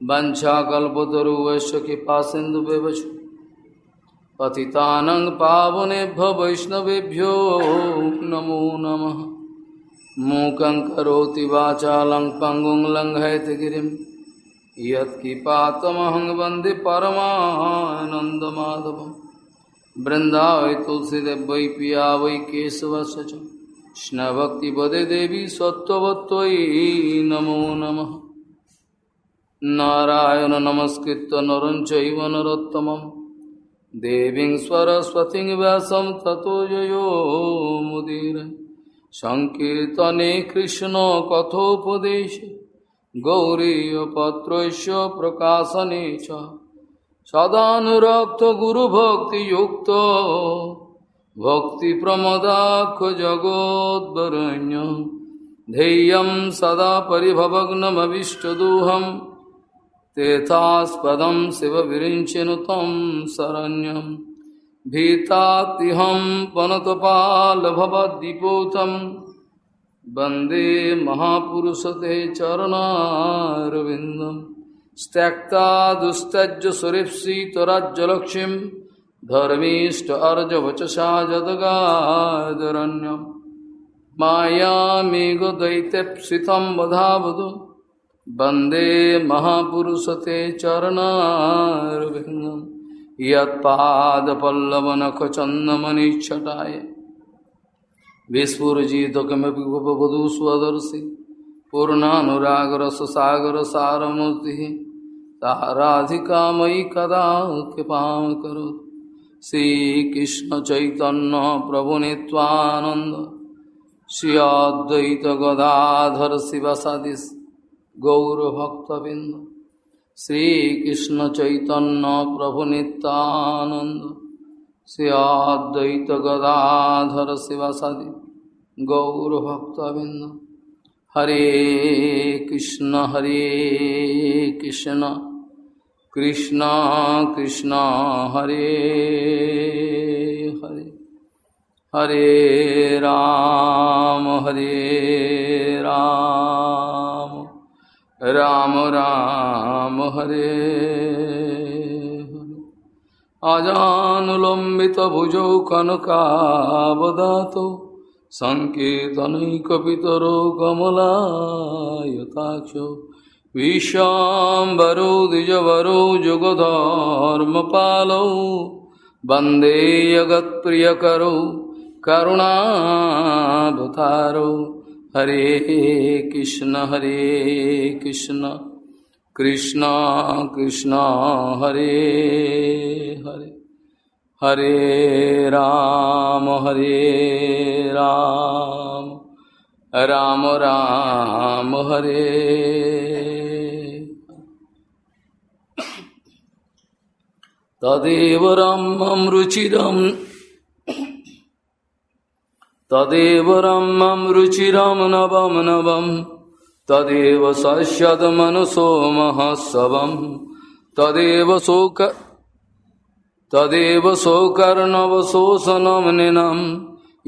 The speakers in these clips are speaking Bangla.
वंशाकल्पतरुवश्च कृपा सिन्धुव्यवच पतितानं पावनेभ्य वैष्णवेभ्यो नमो नमः मूकं करोति वाचालं पङ्गुं लङ्घयतगिरिं यत्किपातमहं वन्दे परमानन्दमाधवं बृन्दावै तुलसीदेव वै पिया वै केशवस्य च कृष्णभक्तिपदे देवी सत्त्ववत्त्वयि नमो नमः নারায়ণ নমস্কৃত নরঞ্চৈব নরোত্তমম। দেবীং সরস্বতীং ব্যাসম ততো মুদির। সংকীর্তনে কৃষ্ণ কথোপদেশ গৌরীপত্রৈশ প্রকাশনে চ। সদানুরক্ত গুরুভক্তিযুক্ত ভক্তিপ্রমদাক্ষ জগদ্বরণ্য। ধেয়ং সদা পরিভবগ্নমভীষ্টদুহম। तेथास्पदं शिवविरिञ्चनु तं शरण्यं भीतात्तिहं पनतपालभवद्दिपोतं वन्दे महापुरुषते चरणारविन्दं त्यक्ता दुस्तज्य सुरेप्सितराज्यलक्ष्मीं धर्मीष्ट अर्जवचसा जदगादरण्यं मायामेघदैत्यप्सितं वधावधू वंदे महापुरुषते चरणारविन्दं यत्पादपल्लवनखचन्दमनिच्छटाय विस्फुरजितकमपि गोपवधू स्वदर्शि पूर्णानुरागरससागरसारमूर्तिः। ताराधिका मयि कदा कृपां करोतु श्रीकृष्णचैतन्यप्रभुनित्वानन्द। श्री अद्वैतगदाधर शिवसदिस् গৌরভক্তবৃন্দ শ্রীকৃষ্ণ চৈতন্য প্রভু নিত্যানন্দ, শ্রী অদ্বৈত গদাধর শিবাসাদি গৌরভক্তবৃন্দ। হরে কৃষ্ণ হরে কৃষ্ণ কৃষ্ণ কৃষ্ণ, হরে হরে হরে রাম হরে রাম। রাম রাম হরে আজানুলম্বিত ভুজৌ কনকাবদাত সঙ্কেতনৈকিতর কমলায়তাক্ষ বিশ্বাম্বরো দ্বিজবরো যুগধর্মপালৌ বন্দে জগৎপ্রিয়করৌ করুণাবতারৌ হরে কৃষ্ণ হরে কৃষ্ণ কৃষ্ণ কৃষ্ণ হরে হরে হরে রাম হরে রাম রাম রাম হরে তদেব রম রুচিরম तदेव रम्यं रुचिरं नवं नवं तदेव सस्यदमनुसो महस्सवं तदेव शोक तदेव शोकर्णवशोषणं निनं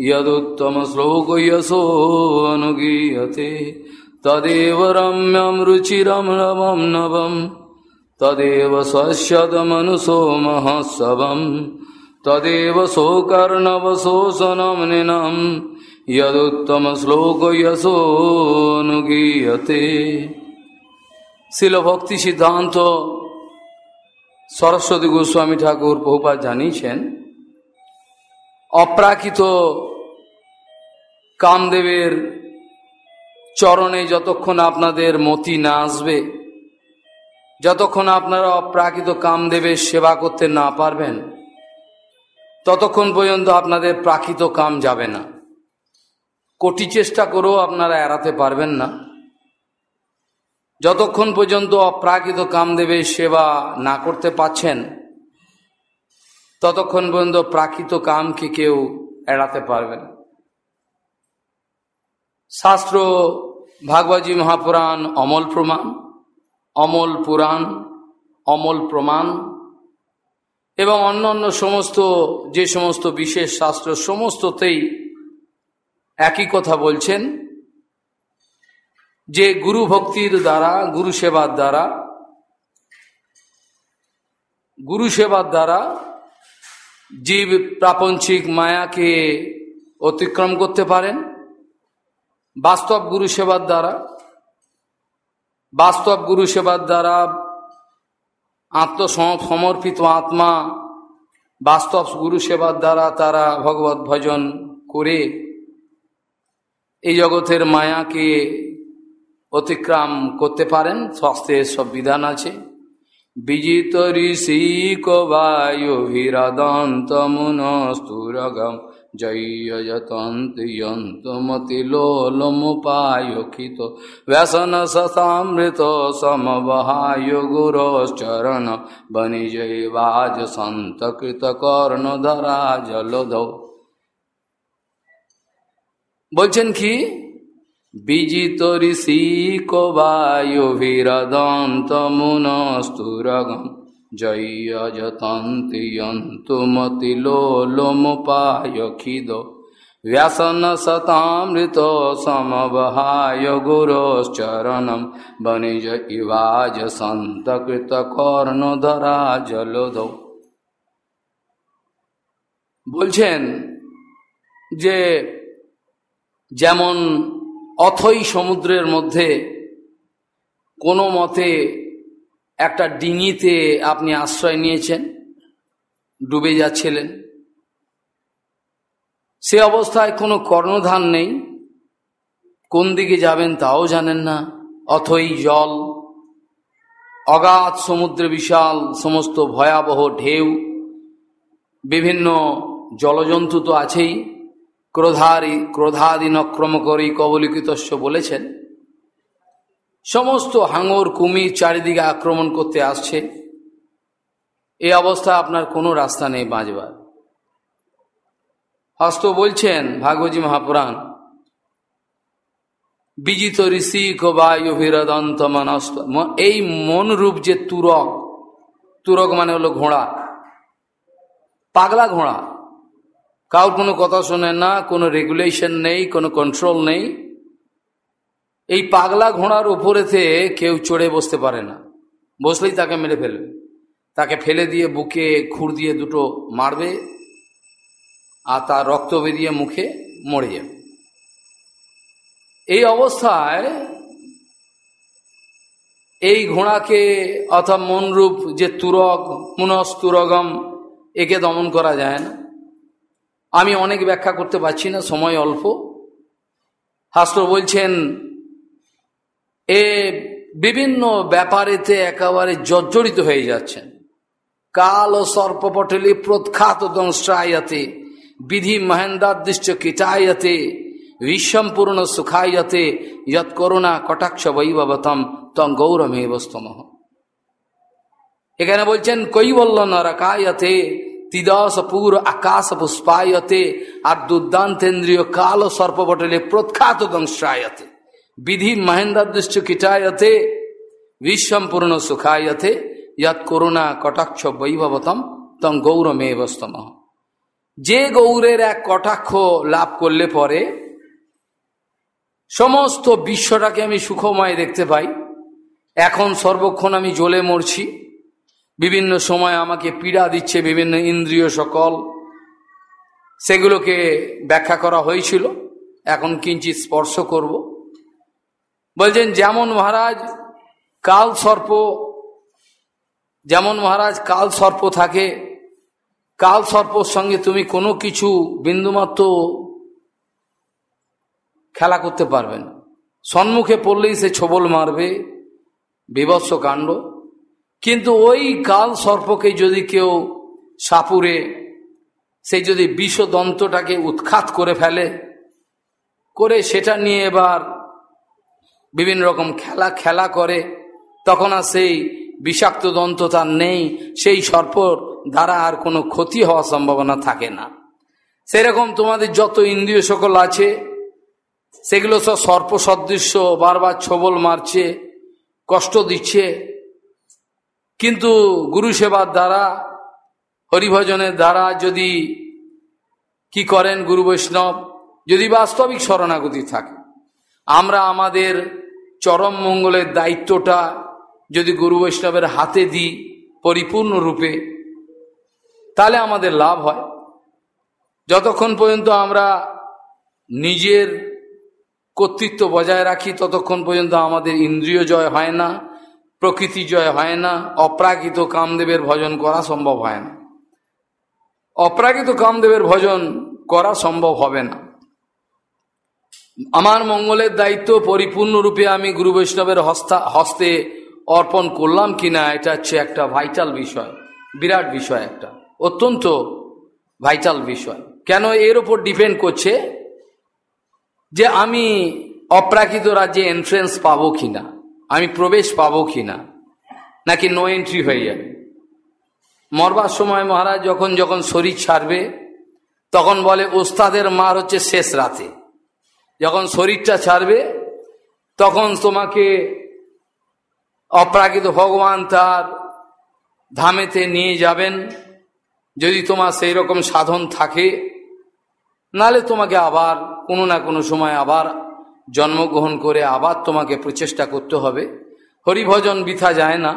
यदुत्तमश्लोकयशो अनुगीयते तदेव रम्यं रुचिरं नवं नवं तदेव তদেব সৌকর্ণবশোষণম নিনম ইয়দুত্তম শ্লোক যশোনুগীয়তে শিল শিলভক্তি সিদ্ধান্ত সরস্বতী গোস্বামী ঠাকুর বহুপা জানিয়েছেন অপ্রাকৃত কামদেবের চরণে যতক্ষণ আপনাদের মতি না আসবে যতক্ষণ আপনারা অপ্রাকৃত কামদেবের সেবা করতে না পারবেন ততক্ষণ পর্যন্ত আপনাদের প্রাকৃত কাম যাবে না। কোটি চেষ্টা করেও আপনারা এড়াতে পারবেন না। যতক্ষণ পর্যন্ত অপ্রাকৃত কামদেবের সেবা না করতে পাচ্ছেন ততক্ষণ পর্যন্ত প্রাকৃত কামকে কেউ এড়াতে পারবে না। শাস্ত্র ভাগবতী মহাপুরাণ অমল প্রমাণ, অমল পুরাণ, অমল প্রমাণ এবং অন্য অন্য সমস্ত, যে সমস্ত বিশেষ শাস্ত্র, সমস্ততেই একই কথা বলছেন, যে গুরু ভক্তির দ্বারা, গুরু সেবার দ্বারা, গুরু সেবার দ্বারা জীব প্রাপঞ্চিক মায়াকে অতিক্রম করতে পারেন, বাস্তব গুরু সেবার দ্বারা, বাস্তব গুরু সেবার দ্বারা আত্মসমর্পিত আত্মা বাস্তব গুরু সেবার দ্বারা তারা ভগবত ভজন করে এই জগতের মায়াকে অতিক্রম করতে পারেন স্বাস্থ্যের সব বিধান আছে। বিজিত ঋষি কবায়ুভিরদন্তমুনস্তুরগম জয়্যজতন্ত্যন্তমতিলোলমুপায়খিত ব্যসন সমবহায় গুরোশ্চরণ বনিজৈবাজ সন্তকৃত কর্ণধরা জলধৌ বলছেন কি? বিজিত ঋষি কবায়ুভিরদন্তমুনস্তুরগম জয়্যজতন্ত্যন্তমতিলোলমুপায়খিদ व्यासन सतामृत समवहाय गुरोश्चरणम बनिज इवाज सन्तकृत কর্ণধরা জলধ বলছেন যে যেমন অথই সমুদ্রের মধ্যে কোনো মতে একটা ডিঙিতে আপনি আশ্রয় নিয়েছেন, ডুবে যাচ্ছিলেন। সে অবস্থায় কোনো কর্ণধান নেই। কোন দিকে যাবেন তাও জানেন না, অথই জল, অগাধ সমুদ্রে বিশাল, সমস্ত ভয়াবহ ঢেউ, বিভিন্ন জলজন্তু তো আছেই, ক্রোধারি ক্রোধাদি নক্রম করি কবলিকিতস্য বলেছেন। সমস্ত হাঙর, কুমির চারিদিকে আক্রমণ করতে আসছে। এই অবস্থা আপনার কোনো রাস্তা নেই বাঁচবার। হস্ত বলছেন ভাগবতী মহাপুরাণ, বিজিত ঋষি কবায়ুভিরদন্ত মনস্ত। এই মনরূপ যে তুরক তুরক মানে হলো ঘোড়া, পাগলা ঘোড়া। কাউর কোনো কথা শোনে না, কোনো রেগুলেশন নেই, কোনো কন্ট্রোল নেই। এই পাগলা ঘোড়ার উপরেতে কেউ চড়ে বসতে পারে না। বসলেই তাকে মেরে ফেলবে। তাকে ফেলে দিয়ে বুকে খুর দিয়ে দুটো মারবে আর তার রক্ত বেরিয়ে মুখে মরে যাবে। এই অবস্থায় এই ঘোড়াকে অর্থাৎ মনরূপ যে তুরক মুনস তুরগম একে দমন করা যায় না। আমি অনেক ব্যাখ্যা করতে পারছি না, সময় অল্প। শাস্ত্র বলছেন এ বিভিন্ন ব্যাপারেতে একেবারে জর্জরিত হয়ে যাচ্ছেন। কাল ও সর্পপটলি প্রখ্যাত দংশ্রায়তে বিধি মহেন্দ্রাদৃষ্ট কীটায়তে বিশ্বম্পূর্ণ সুখায়তে যৎ করুণা কটাক্ষ বৈভবতম তং গৌরমেবস্তম এখানে বলছেন, কৈবল্য নরকায়তে তিদস পুর আকাশ পুষ্পায়তে, আর দুর্দান্তেন্দ্রীয় কাল সর্পপটলে প্রখ্যাত দংশ্রায়তে বিধি মহেন্দ্রাদৃষ্ট কীটায়তে, বিশ্বম্পূর্ণ সুখায়তে যৎ করুণা কটাক্ষ বৈভবতম তং গৌরমেবস্তম যে গৌরের এক কটাক্ষ লাভ করলে পরে, সমস্ত বিশ্বটাকে আমি সুখময় দেখতে পাই। এখন সর্বক্ষণ আমি জ্বলে মরছি। বিভিন্ন সময় আমাকে পীড়া দিচ্ছে বিভিন্ন ইন্দ্রিয় সকল। সেগুলোকে ব্যাখ্যা করা হয়েছিল। এখন কিঞ্চিত স্পর্শ করব। বলছেন, যেমন মহারাজ কাল সর্প, যেমন মহারাজ কাল সর্প থাকে, কাল সর্পর সঙ্গে তুমি কোনো কিছু বিন্দুমাত্র খেলা করতে পারবেন সম্মুখে পড়লেই সে ছবল মারবে বিভৎস কাণ্ড। কিন্তু ওই কাল সর্পকে যদি কেউ সাপুরে, সে যদি বিষদন্তটাকে উৎখাত করে ফেলে, করে সেটা নিয়ে এবার বিভিন্ন রকম খেলা খেলা করে, তখন আর সেই বিষাক্ত দন্ত তার নেই, সেই সর্পর দ্বারা আর কোনো ক্ষতি হওয়ার সম্ভাবনা থাকে না। সেরকম তোমাদের যত ইন্দ্রিয় সকল আছে, সেগুলো সব সর্প সদৃশ্য, বারবার ছবল মারছে, কষ্ট দিচ্ছে। কিন্তু গুরু সেবার দ্বারা, হরিভজনের দ্বারা যদি কি করেন গুরু বৈষ্ণব, যদি বাস্তবিক শরণাগতি থাকে আমরা আমাদের চরম মঙ্গলের দায়িত্বটা যদি গুরু বৈষ্ণবের হাতে দিই পরিপূর্ণ রূপে তাহলে আমাদের লাভ হয়। যতক্ষণ পর্যন্ত আমরা নিজের কর্তৃত্ব বজায় রাখি, ততক্ষণ পর্যন্ত আমাদের ইন্দ্রিয় জয় হয় না, প্রকৃতি জয় হয় না, অপ্রাকৃত কামদেবের ভজন করা সম্ভব হয় না। অপ্রাকৃত কামদেবের ভজন করা সম্ভব হবে না। আমার মঙ্গলের দায়িত্ব পরিপূর্ণরূপে আমি গুরু বৈষ্ণবের হস্তা হস্তে অর্পণ করলাম কিনা, এটা হচ্ছে একটা ভাইটাল বিষয়, বিরাট বিষয় একটা, অত্যন্ত ভাইটাল বিষয়। কেন এর ওপর ডিপেন্ড করছে? যে আমি অপ্রাকৃত রাজ্যে এন্ট্রেন্স পাবো কিনা, আমি প্রবেশ পাবো কিনা, নাকি নো এন্ট্রি হয়ে যাবে? মরবার সময় মহারাজ যখন যখন শরীর ছাড়বে, তখন বলে, ওস্তাদের মার হচ্ছে শেষ রাতে। যখন শরীরটা ছাড়বে, তখন তোমাকে অপ্রাকৃত ভগবান তার ধামেতে নিয়ে যাবেন। যদি তোমার সেই রকম সাধন থাকে নালে তোমাকে আবার কোনো না কোনো সময় আবার জন্মগ্রহণ করে আবার তোমাকে প্রচেষ্টা করতে হবে। হরিভজন বিথা যায় না।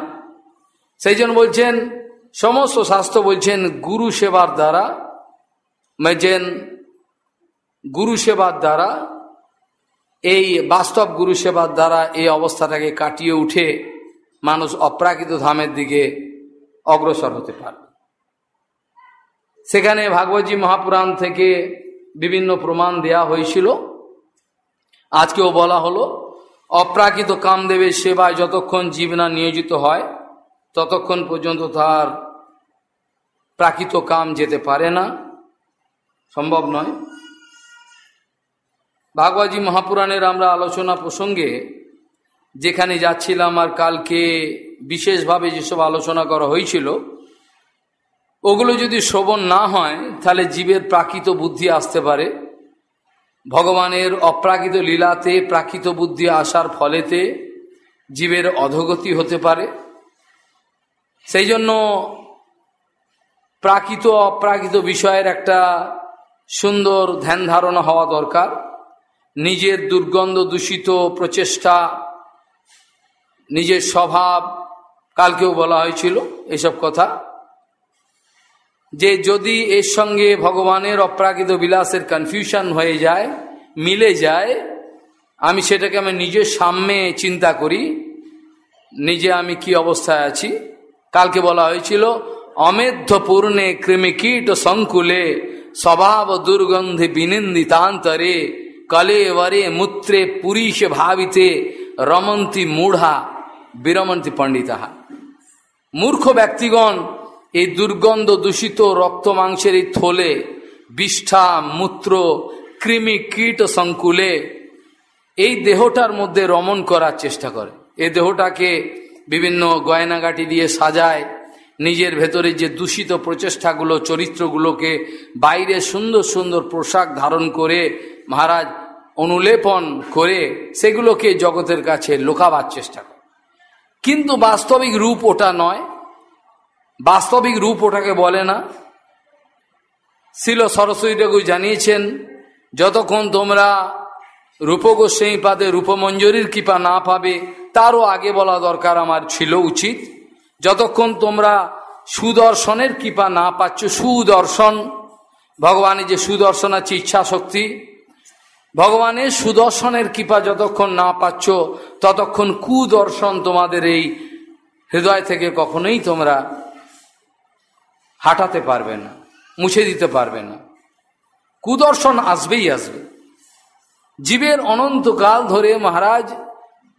সেই জন্য বলছেন, সমস্ত শাস্ত্র বলছেন, গুরু সেবার দ্বারা মেজেন গুরু সেবার দ্বারা এই বাস্তব গুরু সেবার দ্বারা এই অবস্থাটাকে কাটিয়ে উঠে মানুষ অপ্রাকৃত ধামের দিকে অগ্রসর হতে পারে। সেখানে ভাগবতী মহাপুরাণ থেকে বিভিন্ন প্রমাণ দেয়া হয়েছিল। আজকেও বলা হলো, অপ্রাকৃত কামদেবের সেবায় যতক্ষণ জীবনা নিয়োজিত হয়, ততক্ষণ পর্যন্ত তার প্রাকৃত কাম যেতে পারে না। সম্ভব নয়। ভাগবতী মহাপুরাণের আমরা আলোচনা প্রসঙ্গে যেখানে যাচ্ছিলাম আর কালকে বিশেষভাবে যেসব আলোচনা করা হয়েছিল, ওগুলো যদি শ্রবণ না হয়, তাহলে জীবের প্রাকৃত বুদ্ধি আসতে পারে। ভগবানের অপ্রাকৃত লীলাতে প্রাকৃত বুদ্ধি আসার ফলেতে জীবের অধগতি হতে পারে। সেই জন্য প্রাকৃত অপ্রাকৃত বিষয়ের একটা সুন্দর ধ্যান ধারণা হওয়া দরকার। নিজের দুর্গন্ধ দূষিত প্রচেষ্টা, নিজের স্বভাব, কালকেও বলা হয়েছিল এসব কথা, যে যদি এর সঙ্গে ভগবানের অপ্রাকৃত বিলাসের কনফিউশন হয়ে যায়, মিলে যায়, আমি সেটাকে আমি নিজের সামনে চিন্তা করি, নিজে আমি কি অবস্থায় আছি? কালকে বলা হয়েছিল, অমেধ্য পূর্ণে কৃমিকীট সংকুলে, স্বভাব দুর্গন্ধে বিনিন্দিতান্তরে কলে বরে মূত্রে পুরীশ ভাবিতে রমন্তি মূঢ়া বিরমন্তি পণ্ডিতাহা মূর্খ ব্যক্তিগণ এই দুর্গন্ধ দূষিত রক্ত মাংসের এই থলে বিষ্ঠা মূত্র কৃমি কীট সংকুলে এই দেহটার মধ্যে রমণ করার চেষ্টা করে এই দেহটাকে বিভিন্ন গয়নাগাটি দিয়ে সাজায় নিজের ভেতরে যে দূষিত প্রচেষ্টাগুলো চরিত্রগুলোকে বাইরে সুন্দর সুন্দর পোশাক ধারণ করে মহারাজ অনুলেপন করে সেগুলোকে জগতের কাছে লোকাবার চেষ্টা করে। কিন্তু বাস্তবিক রূপ ওটা নয়। বাস্তবিক রূপ ওটাকে বলে না। শিল সরস্বতী ঠাকুর জানিয়েছেন, যতক্ষণ তোমরা রূপগোস্বাই পাদে রূপমঞ্জরির কৃপা না পাবে, তারও আগে বলা দরকার আমার ছিল উচিত। যতক্ষণ তোমরা সুদর্শনের কৃপা না পাচ্ছ, সুদর্শন, ভগবানের যে সুদর্শন আছে ইচ্ছা শক্তি ভগবানের সুদর্শনের কৃপা যতক্ষণ না পাচ্ছ, ততক্ষণ কুদর্শন তোমাদের এই হৃদয় থেকে কখনোই তোমরা হাঁটাতে পারবে না, মুছে দিতে পারবে না। কুদর্শন আসবেই আসবে। জীবের অনন্তকাল ধরে মহারাজ,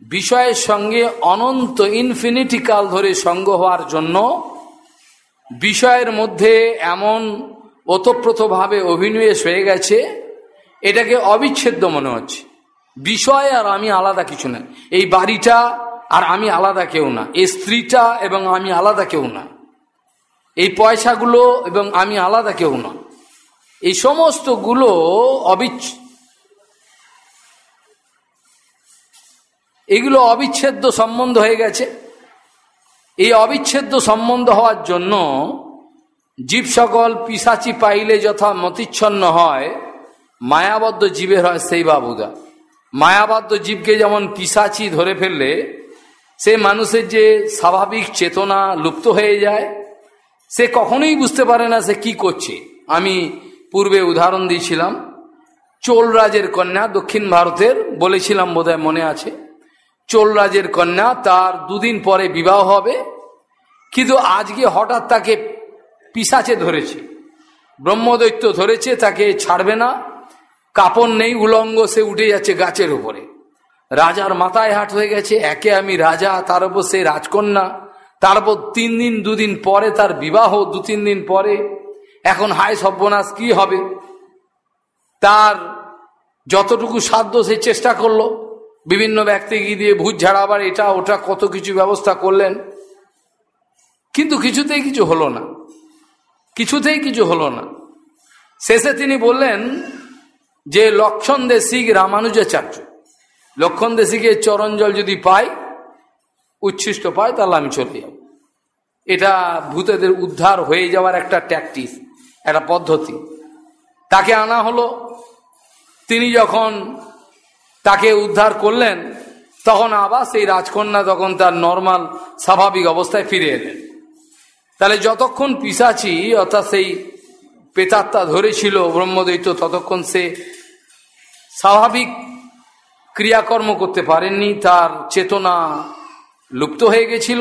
বিষয়ের সঙ্গে অনন্ত ইনফিনিটি কাল ধরে সঙ্গ হওয়ার জন্য বিষয়ের মধ্যে এমন ওতপ্রোতভাবে অভিনিবেশ হয়ে গেছে এটাকে অবিচ্ছেদ্য মনে হচ্ছে। বিষয় আর আমি আলাদা কিছু না। এই বাড়িটা আর আমি আলাদা কেউ না। এই স্ত্রীটা এবং আমি আলাদা কেউ না। এই পয়সাগুলো এবং আমি আলাদা কেউ না। এই সমস্তগুলো অবিচ্ছ, এগুলো অবিচ্ছেদ্য সম্বন্ধ হয়ে গেছে। এই অবিচ্ছেদ্য সম্বন্ধ হওয়ার জন্য জীব সকল পিসাচি পাইলে যথা মতিচ্ছন্ন হয়। মায়াবদ্ধ জীবের হয় সেই বাবুদা। মায়াবদ্ধ জীবকে যেমন পিসাচি ধরে ফেললে, সে মানুষের যে স্বাভাবিক চেতনা লুপ্ত হয়ে যায়, সে কখনোই বুঝতে পারে না সে কি করছে। আমি পূর্বে উদাহরণ দিয়েছিলাম চোল রাজের কন্যা দক্ষিণ ভারতের বলেছিলাম বোধহয় মনে আছে। চোল রাজের কন্যা তার দুদিন পরে বিবাহ হবে, কিন্তু আজকে হঠাৎ তাকে পিসাচে ধরেছে, ব্রহ্মদৈত্য ধরেছে, তাকে ছাড়বে না কাপড় নেই, উলঙ্গ, সে উঠে যাচ্ছে গাছের উপরে। রাজার মাথায় হাট হয়ে গেছে, একে আমি রাজা, তার উপর সে রাজকন্যা। তারপর তিন দিন, দুদিন পরে তার বিবাহ, দু তিন দিন পরে। এখন হায় সর্বনাশ, কি হবে? তার যতটুকু সাধ্য, সে চেষ্টা করল। বিভিন্ন ব্যক্তিকে দিয়ে ভূত ঝাড়াবার এটা, ওটা, কত কিছু ব্যবস্থা করলেন। কিন্তু কিছুতেই কিছু হলো না। কিছুতেই কিছু হলো না। শেষে তিনি বললেন যে লক্ষণ দেশিক রামানুজাচার্য লক্ষণ দেশিকে জল যদি পাই উচ্ছিষ্ট পাই তাহলে আমি চলে যাব। এটা ভূতেদের উদ্ধার হয়ে যাওয়ার একটা ট্যাকটিস একটা পদ্ধতি। তাকে আনা হলো। তিনি যখন তাকে উদ্ধার করলেন, তখন আবার সেই রাজকন্যা তখন তার নর্মাল স্বাভাবিক অবস্থায় ফিরে এলেন। তাহলে যতক্ষণ পিসাচি, অর্থাৎ সেই পেতাত্তা ধরেছিল ব্রহ্মদৈত্য, ততক্ষণ সে স্বাভাবিক ক্রিয়াকর্ম করতে পারেননি, তার চেতনা লুপ্ত হয়ে গেছিল।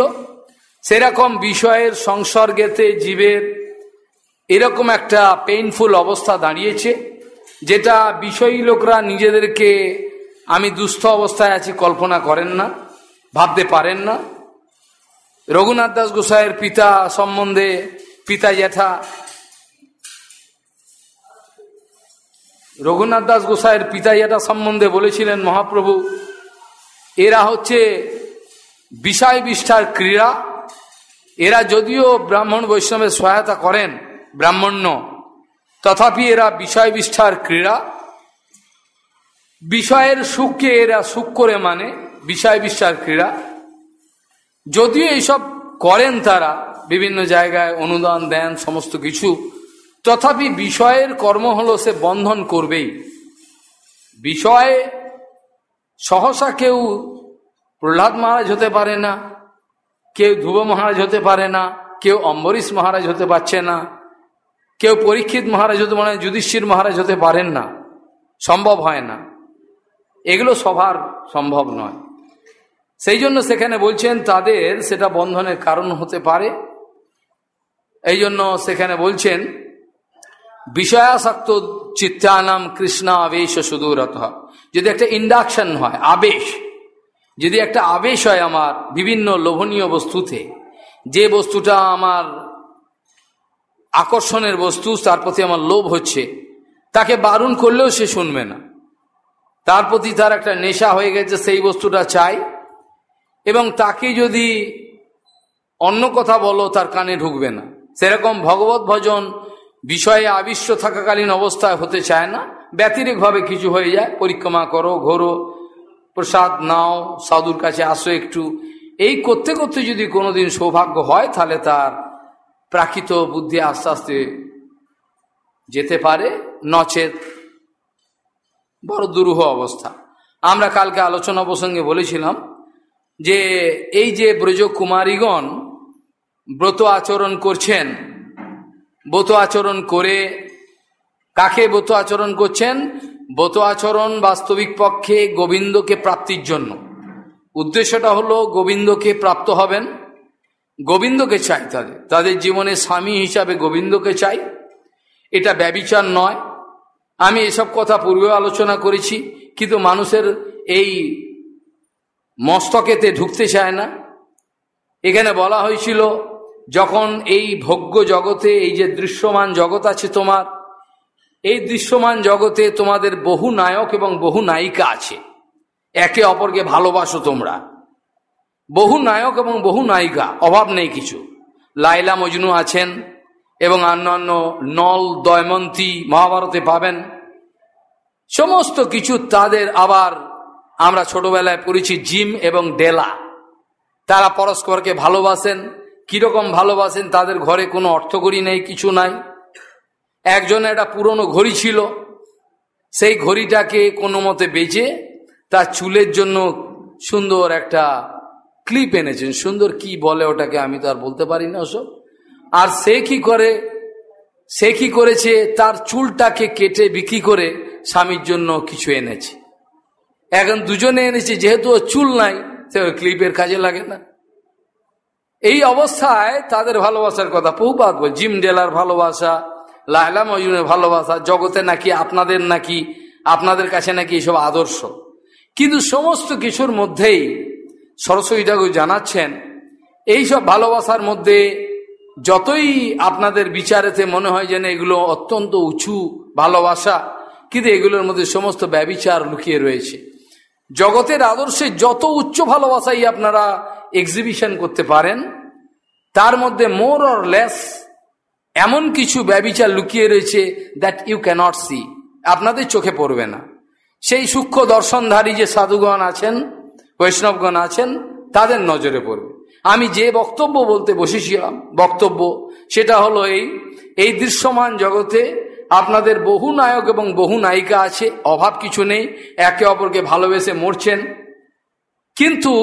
সেরকম বিষয়ের সংসর্গেতে জীবের এরকম একটা পেইনফুল অবস্থা দাঁড়িয়েছে, যেটা বিষয়ী লোকরা নিজেদেরকে, আমি দুস্থ অবস্থায় আছি, কল্পনা করেন না, ভাবতে পারেন না। রঘুনাথ দাস গোসাইয়ের পিতা সম্বন্ধে পিতা জ্যাঠা রঘুনাথ দাস গোসাইয়ের পিতা জ্যাঠা সম্বন্ধে বলেছিলেন, মহাপ্রভু, এরা হচ্ছে বিষয় বিষ্ঠার ক্রীড়া। এরা যদিও ব্রাহ্মণ বৈষ্ণবের সহায়তা করেন, ব্রাহ্মণ্য, তথাপি এরা বিষয় বিষ্ঠার ক্রীড়া। বিষয়ের সুখকে এরা সুখ করে মানে বিষয় বিষ্ঠার ক্রীড়া। যদিও এইসব করেন তারা, বিভিন্ন জায়গায় অনুদান দেন, সমস্ত কিছু। তথাপি বিষয়ের কর্ম হলো সে বন্ধন করবেই। বিষয়ে সহসা কেউ প্রহ্লাদ মহারাজ হতে পারে না, কেউ ধ্রুব মহারাজ হতে পারে না, কেউ অম্বরীশ মহারাজ হতে পারছে না, কেউ পরীক্ষিত মহারাজ হতে মানে যুধিষ্ঠির মহারাজ হতে পারেন না, সম্ভব হয় না। এগুলো সবার সম্ভব নয়। সেই জন্য সেখানে বলছেন, তাদের সেটা বন্ধনের কারণ হতে পারে। এই জন্য সেখানে বলছেন বিষয়াসক্ত চিত্তানাম কৃষ্ণ আবেশ সুদূরত। যদি একটা ইন্ডাকশন হয়, আবেশ, যদি একটা আবেশ হয় আমার বিভিন্ন লোভনীয় বস্তুতে, যে বস্তুটা আমার আকর্ষণের বস্তু, তার প্রতি আমার লোভ হচ্ছে, তাকে বারণ করলেও সে শুনবে না। তার প্রতি তার একটা নেশা হয়ে গেছে, সেই বস্তুটা চাই, এবং তাকে যদি অন্য কথা বলো, তার কানে ঢুকবে না। সেরকম ভগবত ভজন বিষয়ে আবিষ্ট থাকাকালীন অবস্থায় হতে চায় না। ব্যতিরিকভাবে কিছু হয়ে যায়। পরিক্রমা করো, ঘোরো, প্রসাদ নাও, সাধুর কাছে আসো একটু। এই করতে করতে যদি কোনোদিন সৌভাগ্য হয়, তাহলে তার প্রাকৃত বুদ্ধি আস্তে আস্তে যেতে পারে। নচেত বড় দুরূহ অবস্থা। আমরা কালকে আলোচনা প্রসঙ্গে বলেছিলাম যে, এই যে ব্রজ কুমারীগণ ব্রত আচরণ করছেন ব্রত আচরণ করে, কাকে ব্রত আচরণ করছেন? ব্রত আচরণ বাস্তবিক পক্ষে গোবিন্দকে প্রাপ্তির জন্য। উদ্দেশ্যটা হলো গোবিন্দকে প্রাপ্ত হবেন, গোবিন্দকে চাই তাদের। তাদের জীবনে স্বামী হিসাবে গোবিন্দকে চাই। এটা ব্যবিচার নয়। আমি এসব কথা পূর্বে আলোচনা করেছি, কিন্তু মানুষের এই মস্তকেতে ঢুকতে চায় না। এখানে বলা হয়েছিল যখন এই ভোগ্য জগতে এই যে দৃশ্যমান জগৎ আছে তোমার, এই দৃশ্যমান জগতে তোমাদের বহু নায়ক এবং বহু নায়িকা আছে। একে অপরকে ভালোবাসো তোমরা। বহু নায়ক এবং বহু নায়িকা, অভাব নেই কিছু। লাইলা মজনু আছেন এবং অন্যান্য নল দয়মন্তী মহাভারতে পাবেন। সমস্ত কিছু তাদের আবার আমরা ছোটবেলায় পড়েছি জিম এবং ডেলা। তারা পরস্পরকে ভালোবাসেন। কীরকম ভালোবাসেন তাদের ঘরে কোনো অর্থকরী নেই, কিছু নাই। একজন একটা পুরনো ঘড়ি ছিল, সেই ঘড়িটাকে কোনো মতে বেচে তার চুলের জন্য সুন্দর একটা ক্লিপ এনেছেন। সুন্দর কি বলে ওটাকে আমি তো আর বলতে পারি না ওসব। আর সে কি করে, সে কি করেছে, তার চুলটাকে কেটে বিক্রি করে স্বামীর জন্য কিছু এনেছে। এখন দুজনে এনেছে, যেহেতু চুল নাই, সে ক্লিপের কাজে লাগে না। এই অবস্থায় তাদের ভালোবাসার কথা বহুপাত বল। জিম ডেলার ভালোবাসা লাইলা মজুনের ভালোবাসা, জগতে নাকি আপনাদের নাকি, আপনাদের কাছে নাকি এসব আদর্শ। কিন্তু সমস্ত কিছুর মধ্যেই সরস্বতী ঠাকুর জানাচ্ছেন এইসব ভালোবাসার মধ্যে যতই আপনাদের বিচারেতে মনে হয় যেন এগুলো অত্যন্ত উঁচু ভালোবাসা, কিন্তু এগুলোর মধ্যে সমস্ত ব্যবিচার লুকিয়ে রয়েছে। জগতের আদর্শে যত উচ্চ ভালোবাসাই আপনারা এক্সিবিশন করতে পারেন, তার মধ্যে মোর অর লেস এমন কিছু ব্যবিচার লুকিয়ে রয়েছে দ্যাট ইউ ক্যানট সি আপনাদের চোখে পড়বে না। সেই সূক্ষ্ম দর্শনধারী যে সাধুগণ আছেন, বৈষ্ণবগণ আছেন, তাদের নজরে পড়বে। আমি যে বক্তব্য বলতে বসেছিলাম, বক্তব্য, সেটা হলো এই এই দৃশ্যমান জগতে আপনাদের বহু নায়ক এবং বহু নায়িকা আছে, অভাব কিছু নেই, একে অপরকে ভালোবেসে মরছেন। কিন্তু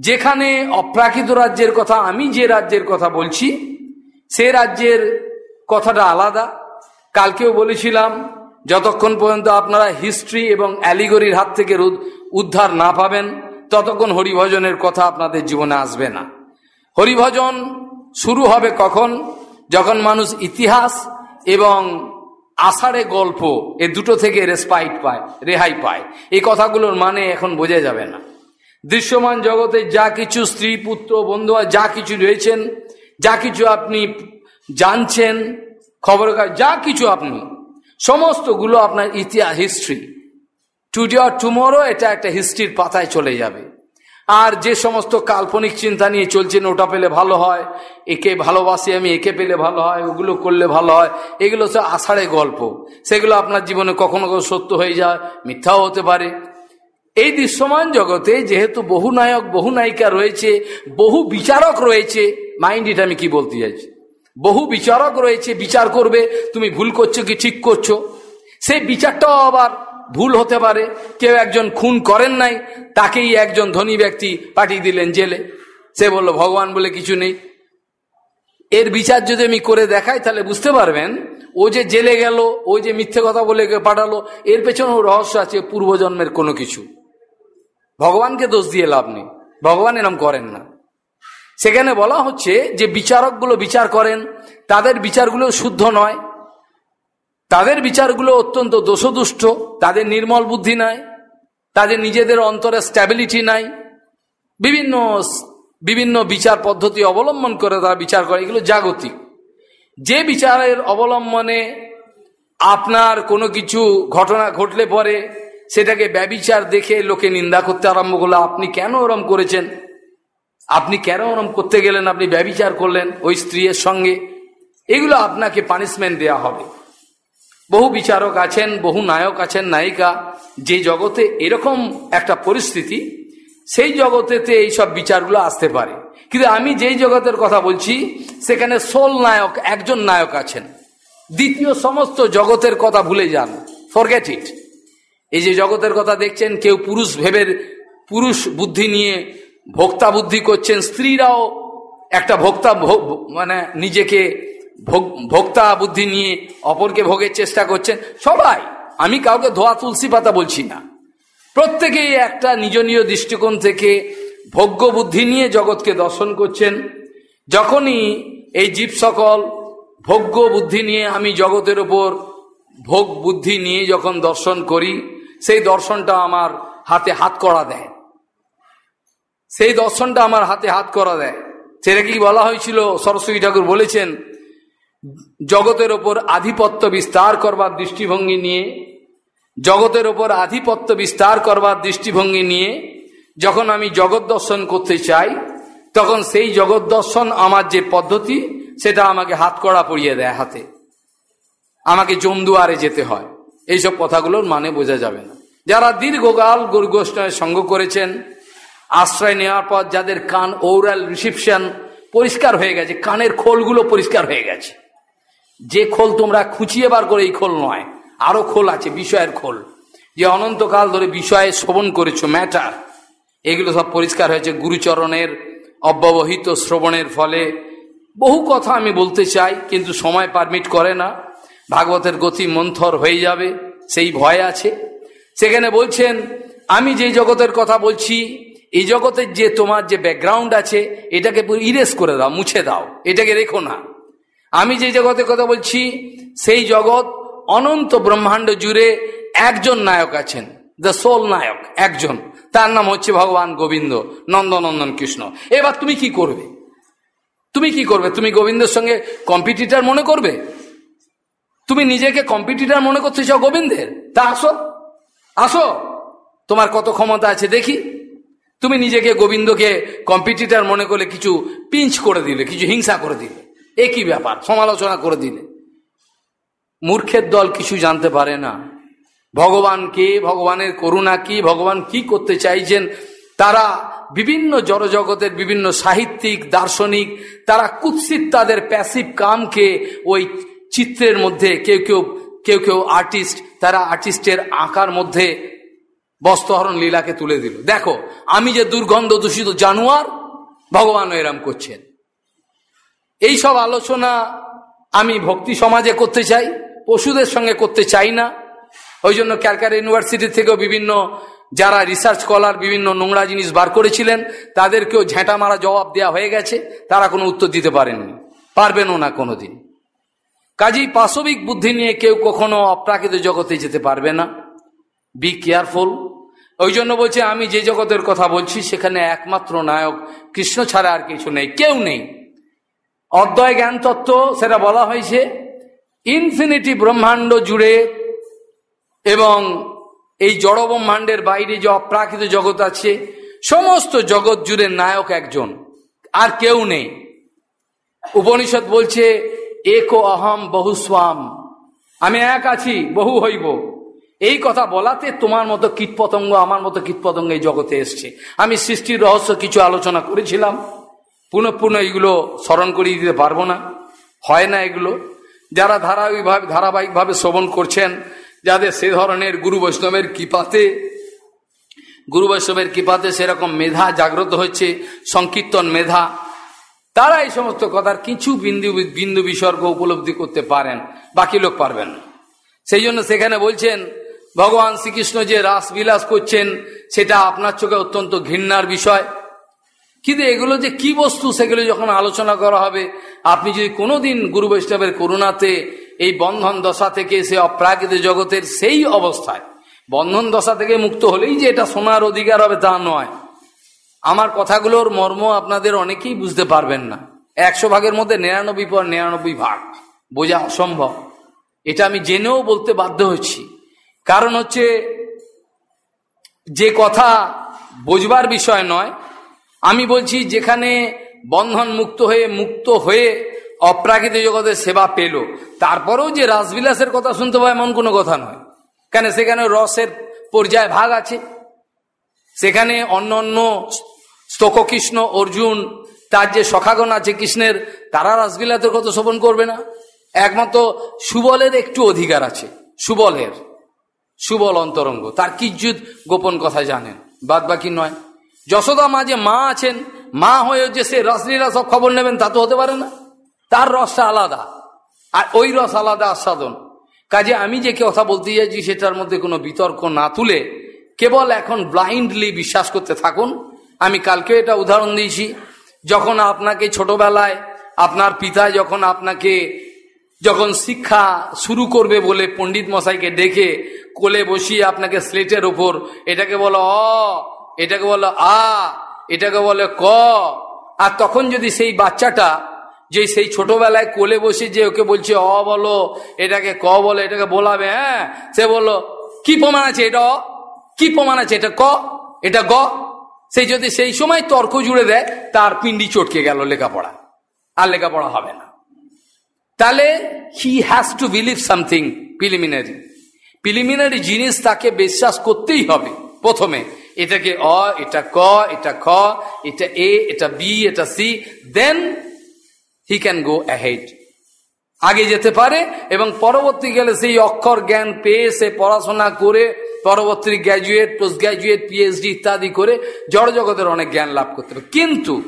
যেখানে অপ্রাকৃত রাজ্যের কথা, আমি যে রাজ্যের কথা বলছি, সে রাজ্যের কথাটা আলাদা। কালকেও বলেছিলাম, যতক্ষণ পর্যন্ত আপনারা হিস্ট্রি এবং অ্যালিগরির হাত থেকে উদ্ধার না পাবেন, ততক্ষণ হরিভজনের কথা আপনাদের জীবনে আসবে না। হরিভজন শুরু হবে কখন? যখন মানুষ ইতিহাস এবং আষাঢ়ে গল্প, এ দুটো থেকে রেসপাইট পায়, রেহাই পায়। এই কথাগুলোর মানে এখন বোঝা যাবে না। দৃশ্যমান জগতে যা কিছু স্ত্রী, পুত্র, বন্ধু যা কিছু রয়েছেন, যা কিছু আপনি জানছেন খবরের কাজ যা কিছু আপনি, সমস্তগুলো আপনার ইতিহাস হিস্ট্রি টুডে অর টুমোরো এটা একটা হিস্ট্রির পাতায় চলে যাবে। আর যে সমস্ত কাল্পনিক চিন্তা নিয়ে চলছেন ওটা পেলে ভালো হয়, একে ভালোবাসি আমি, একে পেলে ভালো হয়, ওগুলো করলে ভালো হয়, এগুলো হচ্ছে আষাঢ়ে গল্প। সেগুলো আপনার জীবনে কখনো কখনো সত্য হয়ে যায়, মিথ্যাও হতে পারে। এই দৃশ্যমান জগতে যেহেতু বহু নায়ক, বহু নায়িকা রয়েছে, বহু বিচারক রয়েছে, মাইন্ড এটা আমি কি বলতে চাইছি? বহু বিচারক রয়েছে, বিচার করবে, তুমি ভুল করছ কি ঠিক করছ? সেই বিচারটাও আবার ভুল হতে পারে, কেউ একজন খুন করেন নাই, তাকেই একজন ধনী ব্যক্তি পাঠিয়ে দিলেন জেলে। সে বলল, ভগবান বলে কিছু নেই। এর বিচার যদি আমি করে দেখাই, তাহলে বুঝতে পারবেন, ও যে জেলে গেল, ও যে মিথ্যে কথা বলে পাঠালো, এর পেছনে রহস্য আছে, পূর্বজন্মের কোনো কিছু। ভগবানকে দোষ দিয়ে লাভ নেই। ভগবান এরম করেন না। সেখানে বলা হচ্ছে যে বিচারকগুলো বিচার করেন, তাদের বিচারগুলো শুদ্ধ নয়। তাদের বিচারগুলো অত্যন্ত দোষদুষ্ট, তাদের নির্মল বুদ্ধি নাই, তাদের নিজেদের অন্তরে স্ট্যাবিলিটি নাই। বিভিন্ন বিভিন্ন বিচার পদ্ধতি অবলম্বন করে তারা বিচার করে, এগুলো জাগতিক। যে বিচারের অবলম্বনে আপনার কোনো কিছু ঘটনা, ঘটলে পরে সেটাকে ব্যবিচার দেখে লোকে নিন্দা করতে আরম্ভ করল, আপনি কেন ওরম করেছেন? আপনি কেন ওরম করতে গেলেন? আপনি ব্যবিচার করলেন ওই স্ত্রীর সঙ্গে। এগুলো আপনাকে পানিশমেন্ট দেয়া হবে। বহু বিচারক আছেন, বহু নায়ক আছেন, নায়িকা। যে জগতে এরকম একটা পরিস্থিতি, সেই জগতেতে এইসব বিচারগুলো আসতে পারে। কিন্তু আমি যেই জগতের কথা বলছি, সেখানে সোল নায়ক, একজন নায়ক আছেন। দ্বিতীয় সমস্ত জগতের কথা ভুলে যান। ফরগেট ইট এই যে জগতের কথা দেখছেন, কেউ পুরুষ ভেবের পুরুষ বুদ্ধি নিয়ে ভোক্তা বুদ্ধি করছেন, স্ত্রীরাও একটা ভোক্তা মানে নিজেকে ভোক্তা বুদ্ধি নিয়ে অপরকে ভোগের চেষ্টা করছেন। সবাই, আমি কাউকে ধোয়া তুলসী পাতা বলছি না। প্রত্যেকেই একটা নিজ নিজ দৃষ্টিকোণ থেকে ভোগ্য বুদ্ধি নিয়ে জগৎকে দর্শন করছেন। যখনই এই জীব সকল ভোগ্য বুদ্ধি নিয়ে আমি জগতের ওপর ভোগ বুদ্ধি নিয়ে যখন দর্শন করি সেই দর্শনটা আমার হাতে হাত করা দেয়। সেই দর্শনটা আমার হাতে হাত করা দেয়। সেটা কি বলা হয়েছিল? সরস্বতী ঠাকুর বলেছেন, জগতের ওপর আধিপত্য বিস্তার করবার দৃষ্টিভঙ্গি নিয়ে, জগতের ওপর আধিপত্য বিস্তার করবার দৃষ্টিভঙ্গি নিয়ে, যখন আমি জগৎ দর্শন করতে চাই, তখন সেই জগৎ দর্শন আমার যে পদ্ধতি, সেটা আমাকে হাত কড়া পড়িয়ে দেয় হাতে। আমাকে জমদুয়ারে যেতে হয়। এইসব কথাগুলোর মানে বোঝা যাবে না। যারা দীর্ঘকাল গুরুগোষ্ঠের সঙ্গ করেছেন, আশ্রয় নেওয়ার পর যাদের কান ওরাল রিসিপশন পরিষ্কার হয়ে গেছে, কানের খোলগুলো পরিষ্কার হয়ে গেছে। যে খোল তোমরা খুঁচিয়ে বার করে এই খোল নয়, আরও খোল আছে, বিষয়ের খোল। যে অনন্তকাল ধরে বিষয়ে শ্রবণ করেছ, ম্যাটার। এগুলো সব পরিষ্কার হয়েছে গুরুচরণের, অব্যবহিত শ্রবণের ফলে। বহু কথা আমি বলতে চাই, কিন্তু সময় পারমিট করে না। ভাগবতের গতি মন্থর হয়ে যাবে, সেই ভয় আছে। সেখানে বলছেন, আমি যে জগতের কথা বলছি, এই জগতের যে তোমার যে ব্যাকগ্রাউন্ড আছে, এটাকে ইরেস করে দাও, মুছে দাও, এটাকে রেখো না। আমি যে জগতের কথা বলছি, সেই জগৎ অনন্ত ব্রহ্মাণ্ড জুড়ে একজন নায়ক আছেন দ্য সোল নায়ক, একজন। তার নাম হচ্ছে ভগবান গোবিন্দ নন্দনন্দন কৃষ্ণ। এবার তুমি কি করবে? তুমি কি করবে? তুমি গোবিন্দের সঙ্গে কম্পিটিটার মনে করবে? তুমি নিজেকে কম্পিটিটার মনে করতে চাও গোবিন্দের? তা আসো আসো। তোমার কত ক্ষমতা আছে দেখি। তুমি নিজেকে গোবিন্দকে কম্পিটিটার মনে করলে কিছু পিঞ্চ করে দিলে, কিছু হিংসা করে দিলে। একই ব্যাপার? সমালোচনা করে দিলে। মূর্খের দল কিছু জানতে পারে না। ভগবান কে? ভগবানের করুণা কি? ভগবান কি করতে চাইছেন? তারা বিভিন্ন জড়জগতের বিভিন্ন সাহিত্যিক, দার্শনিক, তারা কুৎসিত তাদের প্যাসিভ কামকে ওই চিত্রের মধ্যে কেউ কেউ কেউ কেউ আর্টিস্ট তারা আর্টিস্টের আঁকার মধ্যে বস্ত্রহরণ লীলাকে তুলে দিল। দেখো, আমি যে দুর্গন্ধ দূষিত জানুয়ার, ভগবান এরম করছেন। এই সব আলোচনা আমি ভক্তি সমাজে করতে চাই, পশুদের সঙ্গে করতে চাই না। ওই জন্য ক্যালকাটা ইউনিভার্সিটি থেকেও বিভিন্ন, যারা রিসার্চ কলার বিভিন্ন নোংরা জিনিস বার করেছিলেন, তাদেরকেও ঝেঁটা মারা জবাব দেওয়া হয়ে গেছে, তারা কোনো উত্তর দিতে পারেননি। পারবেনও না কোনোদিন। কাজেই পাশবিক বুদ্ধি নিয়ে কেউ কখনো অপ্রাকৃত জগতে যেতে পারবে না। বি কেয়ারফুল ওই জন্য বলছে, আমি যে জগতের কথা বলছি, সেখানে একমাত্র নায়ক কৃষ্ণ ছাড়া আর কিছু নেই, কেউ নেই। অদ্বয় জ্ঞান তত্ত্ব, সেটা বলা হয়েছে ইনফিনিটি ব্রহ্মাণ্ড জুড়ে এবং এই জড় ব্রহ্মাণ্ডের বাইরে যে অপ্রাকৃত জগৎ আছে, সমস্ত জগৎ জুড়ে নায়ক একজন, আর কেউ নেই। উপনিষদ বলছে এক অহম বহু বহুস্বাম আমি এক আছি, বহু হইব। এই কথা বলাতে তোমার মতো কীটপতঙ্গ আমার মতো কীটপতঙ্গ এই জগতে এসছে। আমি সৃষ্টির রহস্য কিছু আলোচনা করেছিলাম। পুনঃ পুনঃ এগুলো স্মরণ করিয়ে দিতে পারব না। হয় না এগুলো। যারা ধারাবাহিকভাবে ধারাবাহিকভাবে শ্রবণ করছেন, যাদের সে ধরনের গুরু বৈষ্ণবের কৃপাতে গুরু বৈষ্ণবের কৃপাতে সেরকম মেধা জাগ্রত হচ্ছে সংকীর্তন মেধা তারা এই সমস্ত কথার কিছু বিন্দু বিন্দু বিসর্গ উপলব্ধি করতে পারেন, বাকি লোক পারবেন সেই জন্য সেখানে বলছেন, ভগবান শ্রীকৃষ্ণ যে রাস বিলাস করছেন, সেটা আপনার চোখে অত্যন্ত ঘৃণার বিষয়। কিন্তু এগুলো যে কি বস্তু, সেগুলো যখন আলোচনা করা হবে, আপনি যদি কোনোদিন গুরু বৈষ্ণবের করুণাতে এই বন্ধন দশা থেকে সে অপ্রাকৃত জগতের সেই অবস্থায়, বন্ধন দশা থেকে মুক্ত হলেই যে এটা শোনার অধিকার হবে তা নয়। আমার কথাগুলোর মর্ম আপনাদের অনেকেই বুঝতে পারবেন না। একশো ভাগের মধ্যে নিরানব্বই পর নিরানব্বই ভাগ। বোঝা অসম্ভব। এটা আমি জেনেও বলতে বাধ্য হচ্ছি কারণ হচ্ছে, যে কথা বোঝবার বিষয় নয়, আমি বলছি যেখানে বন্ধন মুক্ত হয়ে মুক্ত হয়ে অপ্রাকৃত জগতের সেবা পেল, তারপরেও যে রাসবিলাসের কথা শুনতে পায় এমন কোনো কথা নয়। কেন? সেখানে রসের পর্যায় ভাগ আছে। সেখানে অন্য অন্য স্তককৃষ্ণ, অর্জুন, তার যে সখাগণ আছে কৃষ্ণের, তারা রাসবিলাসের কত শোভন করবে না। একমাত্র সুবলের একটু অধিকার আছে, সুবলের, সুবল অন্তরঙ্গ। তার কিজ্জুত গোপন কথা জানেন বাদ বাকি নয়। যশোদা মা যে মা আছেন, মা হয়ে যে সে রসলীলা সব খবর নেবেন, তা তো হতে পারে না। তার রসটা আলাদা, আর ওই রস আলাদা আস্বাদন। কাজে আমি যে কথা বলতে চাইছি, সেটার মধ্যে কোনো বিতর্ক না তুলে কেবল এখন ব্লাইন্ডলি বিশ্বাস করতে থাকুন। আমি কালকে এটা উদাহরণ দিয়েছি। যখন আপনাকে ছোটবেলায় আপনার পিতা যখন আপনাকে যখন শিক্ষা শুরু করবে বলে পণ্ডিত মশাইকে ডেকে কোলে বসিয়ে আপনাকে স্লেটের ওপর, এটাকে বলো অ, এটাকে বলো আ, এটাকে বলে ক, আর তখন যদি সেই বাচ্চাটা যে সেই ছোটবেলায় কোলে বসে যে ওকে বলছে অ বলো, এটাকে ক বলো, এটাকে বলাবে হ্যাঁ সে বলো কি প্রমাণ আছে এটা অ? কি প্রমাণ আছে এটা ক? এটা গ? সেই যদি সেই সময় তর্ক জুড়ে দেয়, তার পিন্ডি চটকে গেল লেখাপড়া। আর লেখাপড়া হবে না। তাহলে he has to believe something preliminary preliminary জিনিস তাকে বিশ্বাস করতেই হবে প্রথমে। এটাকে অ, এটা ক, এটা খ, এটা এ, এটা বি, এটা C then he can go ahead আগে যেতে পারে এবং পরবর্তীকালে সেই অক্ষর জ্ঞান পেয়ে সে পড়াশোনা করে পরবর্তী গ্র্যাজুয়েট পোস্ট গ্র্যাজুয়েট পিএইচডি ইত্যাদি করে জড় জগতের অনেক জ্ঞান লাভ করতে পারে। কিন্তু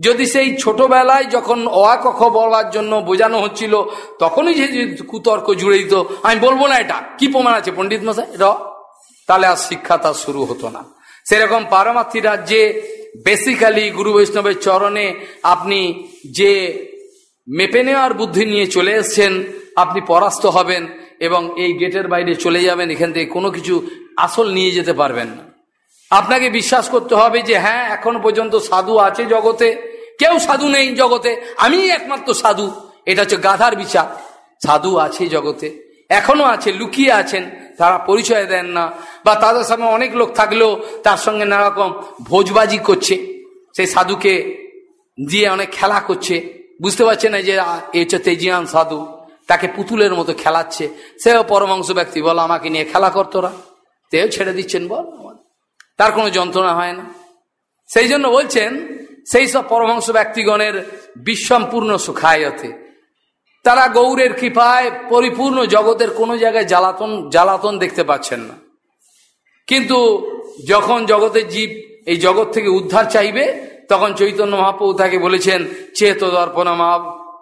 যদি সেই ছোটবেলায় যখন অয়াকখ বলার জন্য বোঝানো হচ্ছিল, তখনই যে কুতর্ক জুড়ে দিত, আমি বলব না এটা, কি প্রমাণ আছে পণ্ডিত মশাই? র। তাহলে আর শিক্ষা তার শুরু হতো না। সেরকম পারমার্থী রাজ্যে বেসিক্যালি গুরু বৈষ্ণবের চরণে আপনি যে মেপে নেওয়ার বুদ্ধি নিয়ে চলে এসছেন, আপনি পরাস্ত হবেন এবং এই গেটের বাইরে চলে যাবেন, এখান থেকে কোনো কিছু আসল নিয়ে যেতে পারবেন না। আপনাকে বিশ্বাস করতে হবে যে হ্যাঁ এখন পর্যন্ত সাধু আছে জগতে, কেউ সাধু নেই জগতে আমি একমাত্র সাধু, এটা হচ্ছে গাধার বিচার। সাধু আছে জগতে, এখনও আছে, লুকিয়ে আছেন, তারা পরিচয় দেন না, বা তাদের সামনে অনেক লোক থাকলেও তার সঙ্গে নানারকম ভোজবাজি করছে, সেই সাধুকে দিয়ে অনেক খেলা করছে। বুঝতে পারছে না যে এ হচ্ছে তেজিয়ান সাধু, তাকে পুতুলের মতো খেলাচ্ছে। সেও পরমাংশ ব্যক্তি, বলো আমাকে নিয়ে খেলা করতোরা তেও ছেড়ে দিচ্ছেন, বল তার কোনো যন্ত্রণা হয় না। সেই জন্য বলছেন, সেই সব পরমাংশ ব্যক্তিগণের বিশ্বম্পূর্ণ সুখায়তে তারা গৌরের কৃপায় পরিপূর্ণ জগতের কোনো জায়গায় জ্বালাতন জ্বালাতন দেখতে পাচ্ছেন না। কিন্তু যখন জগতের জীব এই জগৎ থেকে উদ্ধার চাইবে তখন চৈতন্য মহাপ্রভু তাকে বলেছেন, চেত দর্পণ মহা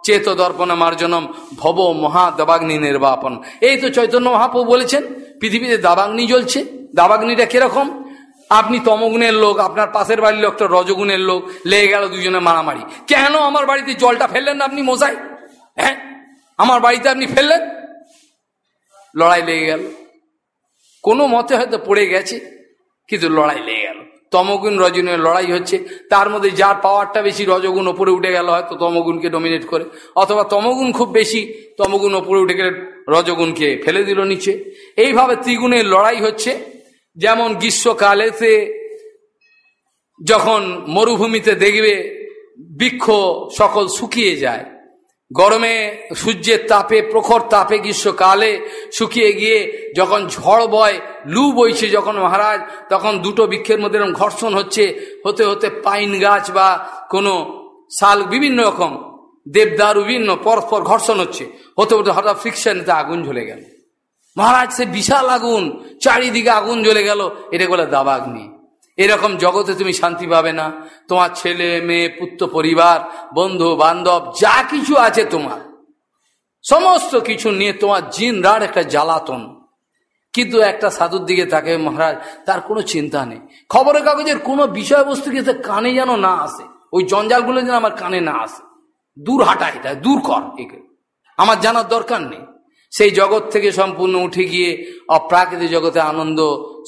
চেত দর্পণ মার্জনম ভব মহা দাবাগ্নি নির্বাপন। এই তো চৈতন্য মহাপ্রভু বলেছেন, পৃথিবীতে দাবাগ্নি জ্বলছে। দাবাগ্নিটা কীরকম? আপনি তমগুণের লোক, আপনার পাশের বাড়ির লোকটা রজগুণের লোক, লেগে গেল দুজনে মারামারি। কেন আমার বাড়িতে জলটা ফেললেন না আপনি মশাই? হ্যাঁ? আমার বাড়িতে আপনি ফেললেন? লড়াই লেগে গেল। কোনো মতে হয়তো পড়ে গেছে, কিন্তু লড়াই লেগে তমগুণ রজনের লড়াই হচ্ছে। তার মধ্যে যার পাওয়ারটা বেশি, রজগুণ ওপরে উঠে গেল হয়তো তমগুণকে ডমিনেট করে। অথবা তমগুণ খুব বেশি, তমগুণ ওপরে উঠে গেলে রজগুণকে ফেলে দিল নিচে। এইভাবে ত্রিগুণের লড়াই হচ্ছে। যেমন গ্রীষ্মকালেতে যখন মরুভূমিতে দেখবে বৃক্ষ সকল শুকিয়ে যায়। গরমে সূর্যের তাপে, প্রখর তাপে গ্রীষ্মকালে শুকিয়ে গিয়ে যখন ঝড় বয়, লু বইছে যখন মহারাজ, তখন দুটো বৃক্ষের মধ্যে এরকম ঘর্ষণ হচ্ছে, হতে হতে পাইন গাছ বা কোনো শাল বিভিন্ন রকম, দেবদারু বিভিন্ন পরস্পর ঘর্ষণ হচ্ছে, হতে হতে হঠাৎ ফ্রিকশনতে আগুন ঝলে গেল। মহারাজ, সে বিশাল আগুন, চারিদিকে আগুন জ্বলে গেল এটা বলে দাবাগ্নি। এরকম জগতে তুমি শান্তি পাবে না। তোমার ছেলে, মেয়ে, পুত্র, পরিবার, বন্ধু, বান্ধব, যা কিছু আছে তোমার। সমস্ত কিছু নিয়ে তোমার জিন রার একটা জ্বালাতন। কিন্তু একটা সাধুর দিকে তাকে মহারাজ, তার কোনো চিন্তা নেই। খবরের কাগজের কোনো বিষয়বস্তু কিন্তু কানে যেন না আসে? ওই জঞ্জালগুলো যেন আমার কানে না আসে। দূর হাঁটা এটা, দূর কর একে। আমার জানার দরকার নেই। সেই জগৎ থেকে সম্পূর্ণ উঠে গিয়ে অপ্রাকৃতিক জগতে আনন্দ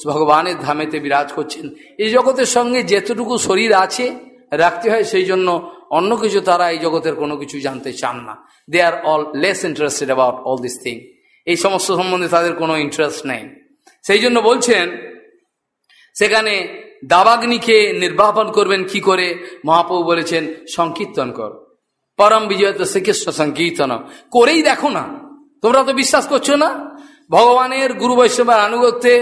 ভগবানের ধামেতে বিরাজ করছেন। এই জগতের সঙ্গে যেতটুকু শরীর আছে, রাখতে হয়, সেই জন্য অন্য কিছু তারা এই জগতের কোনো কিছু জানতে চান না। They are all less interested about all this thing এই সমস্ত সম্বন্ধে তাদের কোনো ইন্টারেস্ট নেই। সেই জন্য বলছেন, সেখানে দাবাগ্নিকে নির্বাপন করবেন কি করে? মহাপ্রভু বলেছেন, সংকীর্তন কর। পরম বিজয় তো শ্রীকৃষ্ণ সংকীর্তন করেই দেখো না। তোমরা তো বিশ্বাস করছ না? ভগবানের গুরু বৈষ্ণবের আনুগত্যে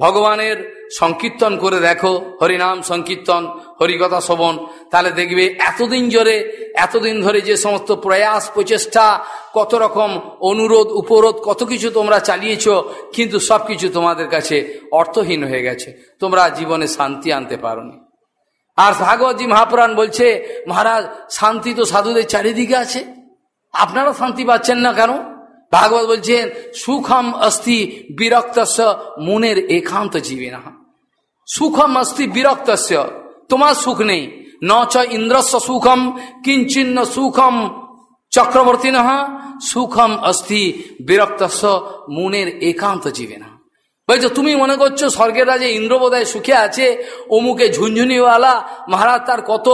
ভগবানের সংকীর্তন করে দেখো। হরিনাম সংকীর্তন, হরিকথা শোভন তাহলে দেখবে এতদিন জোরে, এতদিন ধরে যে সমস্ত প্রয়াস, প্রচেষ্টা, কত রকম অনুরোধ, উপরোধ, কত কিছু তোমরা চালিয়েছ, কিন্তু সব কিছু তোমাদের কাছে অর্থহীন হয়ে গেছে। তোমরা জীবনে শান্তি আনতে পারোনি। আর ভাগবতী মহাপুরাণ বলছে, মহারাজ, শান্তি তো সাধুদের চারিদিকে আছে। আপনারা শান্তি পাচ্ছেন না কেন? ভাগবত বলছেন, সুখম অস্থি বিরক্ত মনের একান্ত জীবে না সুখম অস্থি বিরক্ত তোমার সুখ নেই। ন চ ইন্দ্রস্ব সুখম, কিঞ্চিন্ন সুখম চক্রবর্তী না সুখম অস্থি বিরক্ত মনের একান্ত জীবে না বলছো তুমি মনে করছ স্বর্গের রাজে ইন্দ্রবোধয় সুখে আছে? অমুকে ঝুনঝুনিওয়ালা, মহারাজ তার কত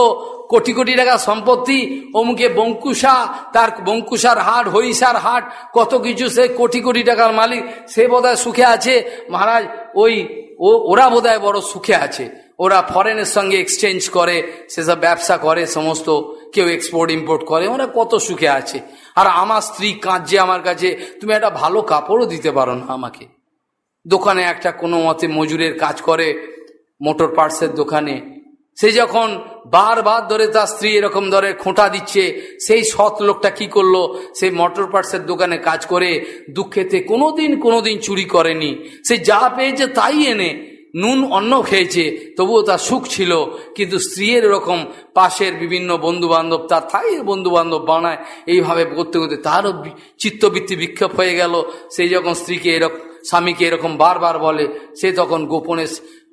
কোটি কোটি টাকা সম্পত্তি, অমুকে বঙ্কুসা তার বঙ্কুসার হাট হরিষার হাট, কত কিছু সে কোটি কোটি টাকার মালিক, সে বোধহয় সুখে আছে? মহারাজ, ওই, ও, ওরা বোধহয় বড় সুখে আছে। ওরা ফরেনের সঙ্গে এক্সচেঞ্জ করে, সেসব ব্যবসা করে, সমস্ত কেউ এক্সপোর্ট ইম্পোর্ট করে, ওরা কত সুখে আছে। আর আমার স্ত্রী কাঁদছে আমার কাছে, তুমি একটা ভালো কাপড়ও দিতে পারো না আমাকে। দোকানে একটা কোনো মতে মজুরের কাজ করে মোটর পার্টসের দোকানে। সে যখন বারবার ধরে তার স্ত্রী এরকম ধরে খোঁটা দিচ্ছে, সেই সৎ লোকটা কি করল? সেই মোটর পার্টসের দোকানে কাজ করে দুঃখেতে কোনোদিন কোনোদিন চুরি করেনি। সে যা পেয়েছে তাই এনে নুন, অন্ন খেয়েছে, তবুও তার সুখ ছিল। কিন্তু স্ত্রীর এরকম পাশের বিভিন্ন বন্ধু বান্ধব তার থাই বন্ধু বান্ধব বানায়, এইভাবে করতে করতে তারও চিত্তবৃত্তি বিক্ষোভ হয়ে গেল। সেই যখন স্ত্রীকে এরকম স্বামীকে এরকম বারবার বলে, সে তখন গোপনে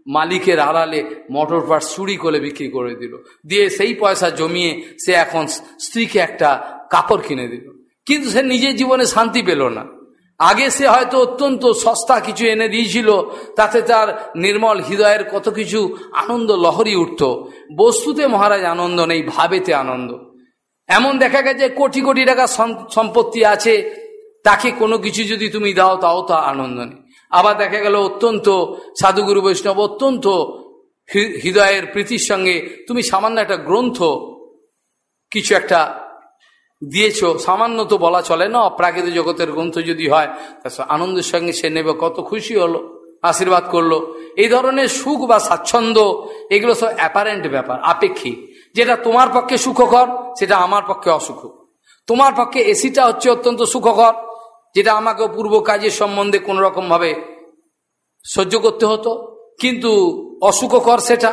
মালিকের আড়ালে মোটর পার্ট চুরি করে বিক্রি করে দিল। দিয়ে সেই পয়সা জমিয়ে সে এখন স্ত্রীকে একটা কাপড় কিনে দিল। কিন্তু সে নিজের জীবনে শান্তি পেল না। আগে সে হয়তো অত্যন্ত সস্তা কিছু এনে দিয়েছিল, তাতে তার নির্মল হৃদয়ের কত কিছু আনন্দ লহরি উঠত। বস্তুতে মহারাজ আনন্দ নেই, ভাবেতে আনন্দ। এমন দেখা গেছে, কোটি কোটি টাকা সম্পত্তি আছে তাকে কোনো কিছু যদি তুমি দাও, তাও তা আনন্দ নেই আবার দেখা গেল অত্যন্ত সাধুগুরু বৈষ্ণব, অত্যন্ত হৃদয়ের প্রীতির সঙ্গে তুমি সামান্য একটা গ্রন্থ কিছু একটা দিয়েছ, সামান্য তো বলা চলে না, অপ্রাকৃত জগতের গ্রন্থ যদি হয়, তা আনন্দের সঙ্গে সে নেবে, কত খুশি হলো, আশীর্বাদ করল। এই ধরনের সুখ বা স্বাচ্ছন্দ্য, এগুলো সব অ্যাপারেন্ট ব্যাপার, আপেক্ষিক। যেটা তোমার পক্ষে সুখকর, সেটা আমার পক্ষে অসুখ তোমার পক্ষে এসিটা হচ্ছে অত্যন্ত সুখকর। যেটা আমাকে পূর্ব কাজের সম্বন্ধে কোনো রকমভাবে সহ্য করতে হতো, কিন্তু অসুখকর সেটা।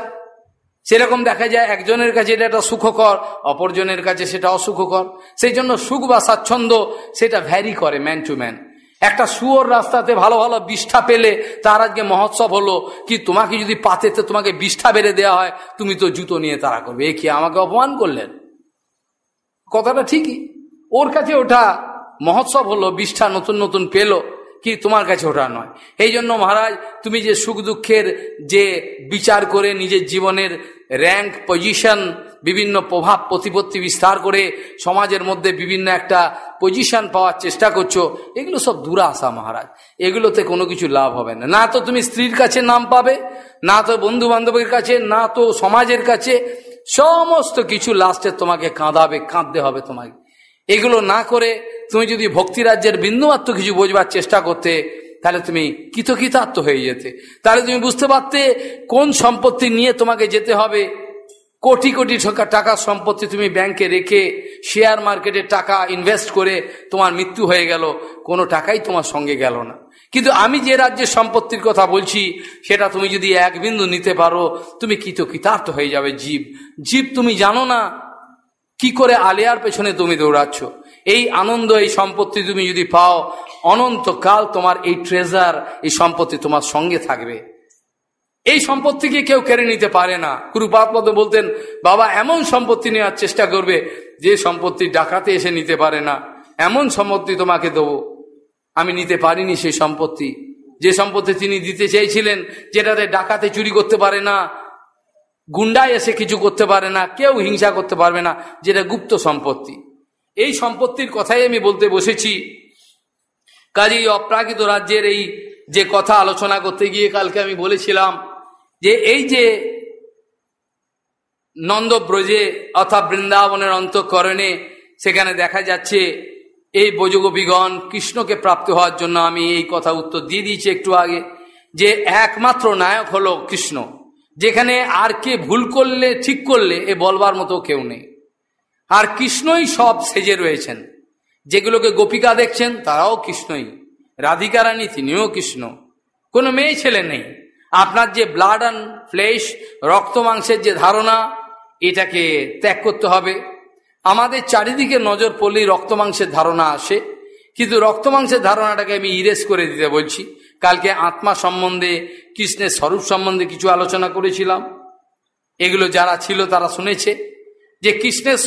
সেরকম দেখা যায় একজনের কাছে এটা একটা সুখকর, অপরজনের কাছে সেটা অসুখকর। সেই জন্য সুখ বা স্বাচ্ছন্দ্য সেটা ভ্যারি করে ম্যান টু ম্যান একটা সুয়োর রাস্তাতে ভালো ভালো বিষ্ঠা পেলে তার আজকে মহোৎসব হলো, কি তোমাকে যদি পাতেতে তোমাকে বিষ্ঠা বেড়ে দেওয়া হয়, তুমি তো জুতো নিয়ে তারা করবে। এ কি আমাকে অপমান করলেন? কথাটা ঠিকই। ওর কাছে ওটা মহোৎসব হলো, বিষ্ঠা নতুন নতুন পেল, কি তোমার কাছে ওটা নয়। এই জন্য মহারাজ, তুমি যে সুখ দুঃখের যে বিচার করে নিজের জীবনের র্যাঙ্ক পজিশন বিভিন্ন প্রভাব, প্রতিপত্তি বিস্তার করে সমাজের মধ্যে বিভিন্ন একটা পজিশন পাওয়ার চেষ্টা করছ, এগুলো সব আসা মহারাজ। এগুলোতে কোনো কিছু লাভ হবে না। না তো তুমি স্ত্রীর কাছে নাম পাবে, না তো বন্ধু বান্ধবের কাছে, না তো সমাজের কাছে, সমস্ত কিছু লাস্টে তোমাকে কাঁদাবে, কাঁদতে হবে তোমাকে এগুলো না করে তুমি যদি ভক্তিরাজ্যের বিন্দুমাত্র কিছু বোঝবার চেষ্টা করতে, তাহলে তুমি কৃতকৃতার্থ হয়ে যেতে। তাহলে তুমি বুঝতে পারতে কোন সম্পত্তি নিয়ে তোমাকে যেতে হবে। কোটি কোটি টাকার সম্পত্তি তুমি ব্যাংকে রেখে শেয়ার মার্কেটে টাকা ইনভেস্ট করে তোমার মৃত্যু হয়ে গেল, কোনো টাকাই তোমার সঙ্গে গেল না। কিন্তু আমি যে রাজ্যের সম্পত্তির কথা বলছি, সেটা তুমি যদি এক বিন্দু নিতে পারো, তুমি কৃতকৃতার্থ হয়ে যাবে জীব। জীব তুমি জানো না কি করে আলিয়ার পেছনে তুমি দৌড়াচ্ছ? এই আনন্দ, এই সম্পত্তি তুমি যদি পাও, অনন্তকাল তোমার এই ট্রেজার এই সম্পত্তি তোমার সঙ্গে থাকবে। এই সম্পত্তিকে কেউ কেড়ে নিতে পারে না? কুরুপাতপদ বলতেন, বাবা, এমন সম্পত্তি নেওয়ার চেষ্টা করবে যে সম্পত্তি ডাকাতে এসে নিতে পারে না। এমন সম্পত্তি তোমাকে দেবো। আমি নিতে পারিনি সেই সম্পত্তি। যে সম্পত্তি তিনি দিতে চেয়েছিলেন, যেটাতে ডাকাতে চুরি করতে পারে না গুন্ডায় এসে কিছু করতে পারে না, কেউ হিংসা করতে পারবে না, যেটা গুপ্ত সম্পত্তি। এই সম্পত্তির কথাই আমি বলতে বসেছি। কাজেই অপ্রাকৃত রাজ্যের এই যে কথা আলোচনা করতে গিয়ে কালকে আমি বলেছিলাম যে এই যে নন্দব্রজে অর্থাৎ বৃন্দাবনের অন্তঃকরণে সেখানে দেখা যাচ্ছে এই বজগোপীগণ কৃষ্ণকে প্রাপ্ত হওয়ার জন্য আমি এই কথা উত্তর দিয়ে দিয়েছি একটু আগে, যে একমাত্র নায়ক হলো কৃষ্ণ। যেখানে আর কে ভুল করলে, ঠিক করলে, এ বলবার মতো কেউ নেই। আর কৃষ্ণই সব সেজে রয়েছেন। যেগুলোকে গোপিকা দেখছেন, তারাও কৃষ্ণই। রাধিকা রানী তিনিও কৃষ্ণ। কোনো মেয়ে ছেলে নেই। আপনার যে ব্লাড অ্যান্ড ফ্লেশ রক্ত মাংসের যে ধারণা, এটাকে ত্যাগ করতে হবে। আমাদের চারিদিকে নজর পড়লেই রক্ত মাংসের ধারণা আসে। কিন্তু রক্ত মাংসের ধারণাটাকে আমি ইরেজ করে দিতে বলছি। কালকে আত্মা সম্বন্ধে, কৃষ্ণের স্বরূপ সম্বন্ধে কিছু আলোচনা করেছিলাম। এগুলো যারা ছিল তারা শুনেছে যে কৃষ্ণের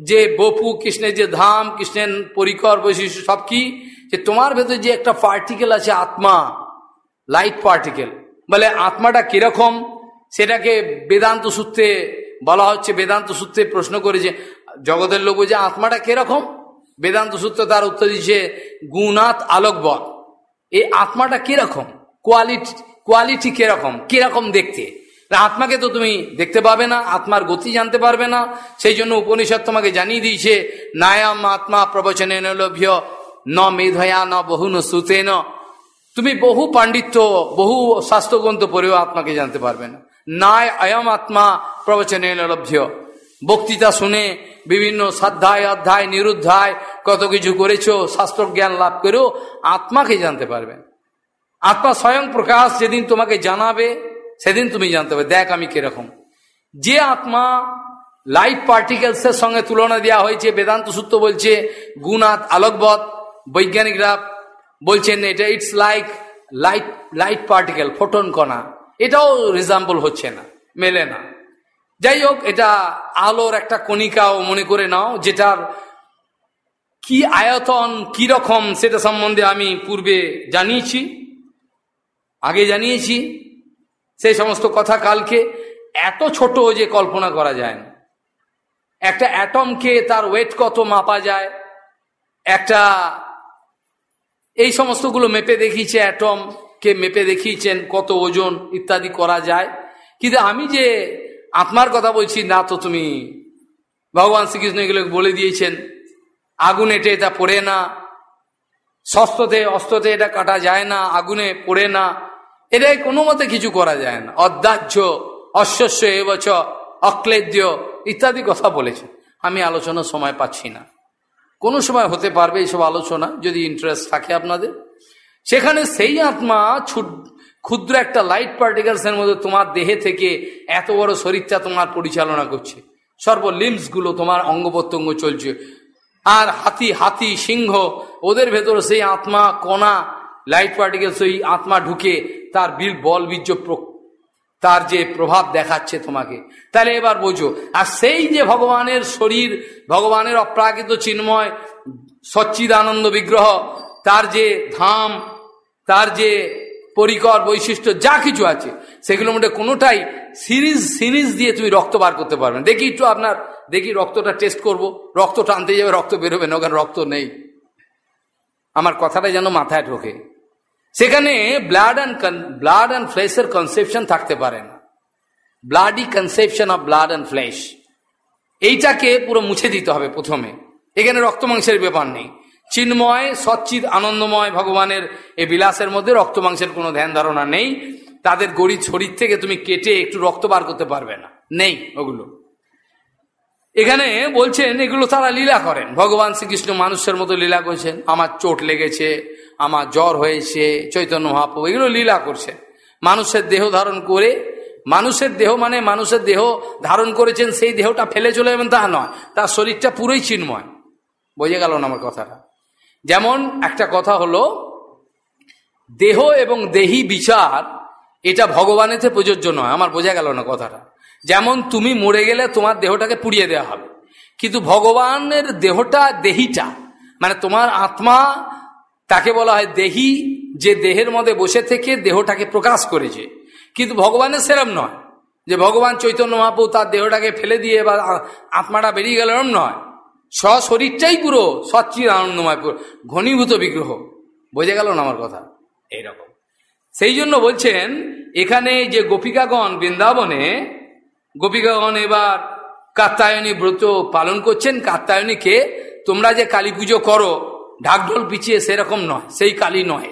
যে বপু, কৃষ্ণের যে ধাম, কৃষ্ণের পরিকর বৈশিষ্ট্য সব কি? যে তোমার ভেতরে যে একটা পার্টিকেল আছে আত্মা লাইট পার্টিকেল বলে আত্মাটা কীরকম? সেটাকে বেদান্ত সূত্রে বলা হচ্ছে, বেদান্ত সূত্রে প্রশ্ন করেছে, জগতের লোক যে আত্মাটা কীরকম? বেদান্ত সূত্র তার উত্তর দিচ্ছে গুণাত আলোকবত এই আত্মাটা কীরকম? কোয়ালিটি কোয়ালিটি কীরকম? কীরকম দেখতে? আত্মাকে তো তুমি দেখতে পাবে না, আত্মার গতি জানতে পারবে না। সেই জন্য উপনিষদ তোমাকে জানিয়ে দিয়েছে, নায়াম আত্মা প্রবচনে লভ্য, ন মেধয়া, ন বহু ন সুতে ন তুমি বহু পাণ্ডিত্য, বহু স্বাস্থ্যগ্রন্থ পড়েও আত্মাকে জানতে পারবে না। নায় অয়ম আত্মা প্রবচনে লভ্য। বক্তৃতা শুনে বিভিন্ন সাধ্যায় অধ্যায়, নিরুদ্ধায় কত কিছু করেছ শাস্ত্র জ্ঞান লাভ করেও আত্মাকে জানতে পারবে। আত্মা স্বয়ং প্রকাশ যেদিন তোমাকে জানাবে, সেদিন তুমি জানতে পারবে। দেখ আমি কীরকম। যে আত্মা লাইট পার্টিকেলসের সঙ্গে তুলনা দেওয়া হয়েছে, বেদান্ত সূত্র বলছে, গুণাত আলোকবত বৈজ্ঞানিকরা বলছেন এটা it's like light light particle photon কণা। এটাও রিজাম্বল হচ্ছে না, মেলে না। যাই হোক এটা আলোর একটা কণিকাও মনে করে নাও, যেটার কি আয়তন, কি রকম, সেটা সম্বন্ধে আমি পূর্বে জানিয়েছি, আগে জানিয়েছি, সেই সমস্ত কথা কালকে। এত ছোট যে কল্পনা করা যায় না। একটা অ্যাটমকে তার ওয়েট কত মাপা যায়, একটা এই সমস্তগুলো মেপে দেখিয়েছে, অ্যাটমকে মেপে দেখিয়েছেন কত ওজন ইত্যাদি করা যায়। কিন্তু আমি যে আত্মার কথা বলছি, না তো তুমি ভগবান শ্রীকৃষ্ণ এগুলো বলে দিয়েছেন। আগুন এটে এটা পড়ে না শস্ত্রতে অস্ত্রতে এটা কাটা যায় না, আগুনে পড়ে না, এটাই কোনো মতে কিছু করা যায় না। অদ্যাহ্য, অশ্বস্য এবছ অক্লেদ্য ইত্যাদি কথা বলেছে আমি আলোচনার সময় পাচ্ছি না। কোনো সময় হতে পারবে এইসব আলোচনা, যদি ইন্টারেস্ট থাকে আপনাদের। সেখানে সেই আত্মা ক্ষুদ্র একটা লাইট পার্টিকেলসের মধ্যে তোমার দেহে থেকে এত বড় শরীরটা তোমার পরিচালনা করছে। সর্বলিমসগুলো তোমার অঙ্গ প্রত্যঙ্গ চলছে। আর হাতি হাতি, সিংহ, ওদের ভেতরে সেই আত্মা, কণা লাইট পার্টিকেলস ওই আত্মা ঢুকে তার বিল, বল, বীর্য তার যে প্রভাব দেখাচ্ছে তোমাকে। তাহলে এবার বোঝো, আর সেই যে ভগবানের শরীর, ভগবানের অপ্রাকৃত চিন্ময় সচ্চিদ আনন্দ বিগ্রহ, তার যে ধাম, তার যে পরিকর বৈশিষ্ট্য যা কিছু আছে, সেগুলোর মধ্যে কোনোটাই সিরিজ সিরিজ দিয়ে তুমি রক্ত বার করতে পারবে দেখি একটু আপনার, দেখি রক্তটা টেস্ট করব। রক্ত টানতে যাবে, রক্ত বেরোবে না, ওখানে রক্ত নেই। আমার কথাটা যেন মাথায় ঢোকে। সেখানে ব্লাড অ্যান্ড ব্লাড অ্যান্ড ফ্লেশের কনসেপশন থাকতে পারে না। Bloody conception of blood and flesh এইটাকে পুরো মুছে দিতে হবে প্রথমে। এখানে রক্ত মাংসের ব্যাপার নেই। চিন্ময় সচ্চিত আনন্দময় ভগবানের এই বিলাসের মধ্যে রক্ত মাংসের কোনো ধ্যান ধারণা নেই। তাদের গরিব শরীর থেকে তুমি কেটে একটু রক্ত বার করতে পারবে না। নেই ওগুলো। এখানে বলছেন, এগুলো তারা লীলা করেন। ভগবান শ্রীকৃষ্ণ মানুষের মতো লীলা করছেন। আমার চোট লেগেছে, আমার জ্বর হয়েছে, চৈতন্য মহাপ্রভু এগুলো লীলা করছেন। মানুষের দেহ ধারণ করে, মানুষের দেহ মানে মানুষের দেহ ধারণ করেছেন, সেই দেহটা ফেলে চলে যাবেন তা নয়। তার শরীরটা পুরোই চিন্ময়। বোঝে গেল না আমার কথাটা? যেমন একটা কথা হলো, দেহ এবং দেহি বিচার, এটা ভগবানেতে প্রযোজ্য নয়, আমার বোঝা গেল না কথাটা। যেমন তুমি মরে গেলে তোমার দেহটাকে পুড়িয়ে দেওয়া হবে, কিন্তু ভগবানের দেহটা দেহিটা মানে তোমার আত্মা, তাকে বলা হয় দেহি, যে দেহের মধ্যে বসে থেকে দেহটাকে প্রকাশ করেছে। কিন্তু ভগবানের সেরম নয়, যে ভগবান চৈতন্য মহাপু তার দেহটাকে ফেলে দিয়ে বা আত্মাটা বেরিয়ে গেল, এরম নয়। শরীরটাই পুরো সচ্চির আনন্দময় পুরো ঘনীভূত বিগ্রহ। বোঝা গেল না আমার কথা? এইরকম। সেই জন্য বলছেন এখানে যে গোপিকাগণ বৃন্দাবনে গোপিকাগণ এবার কাত্তায়নী ব্রত পালন করছেন। কাত্তায়নীকে তোমরা যে কালী পুজো করো ঢাকঢোল পিছিয়ে সেরকম নয় সেই কালী নয়।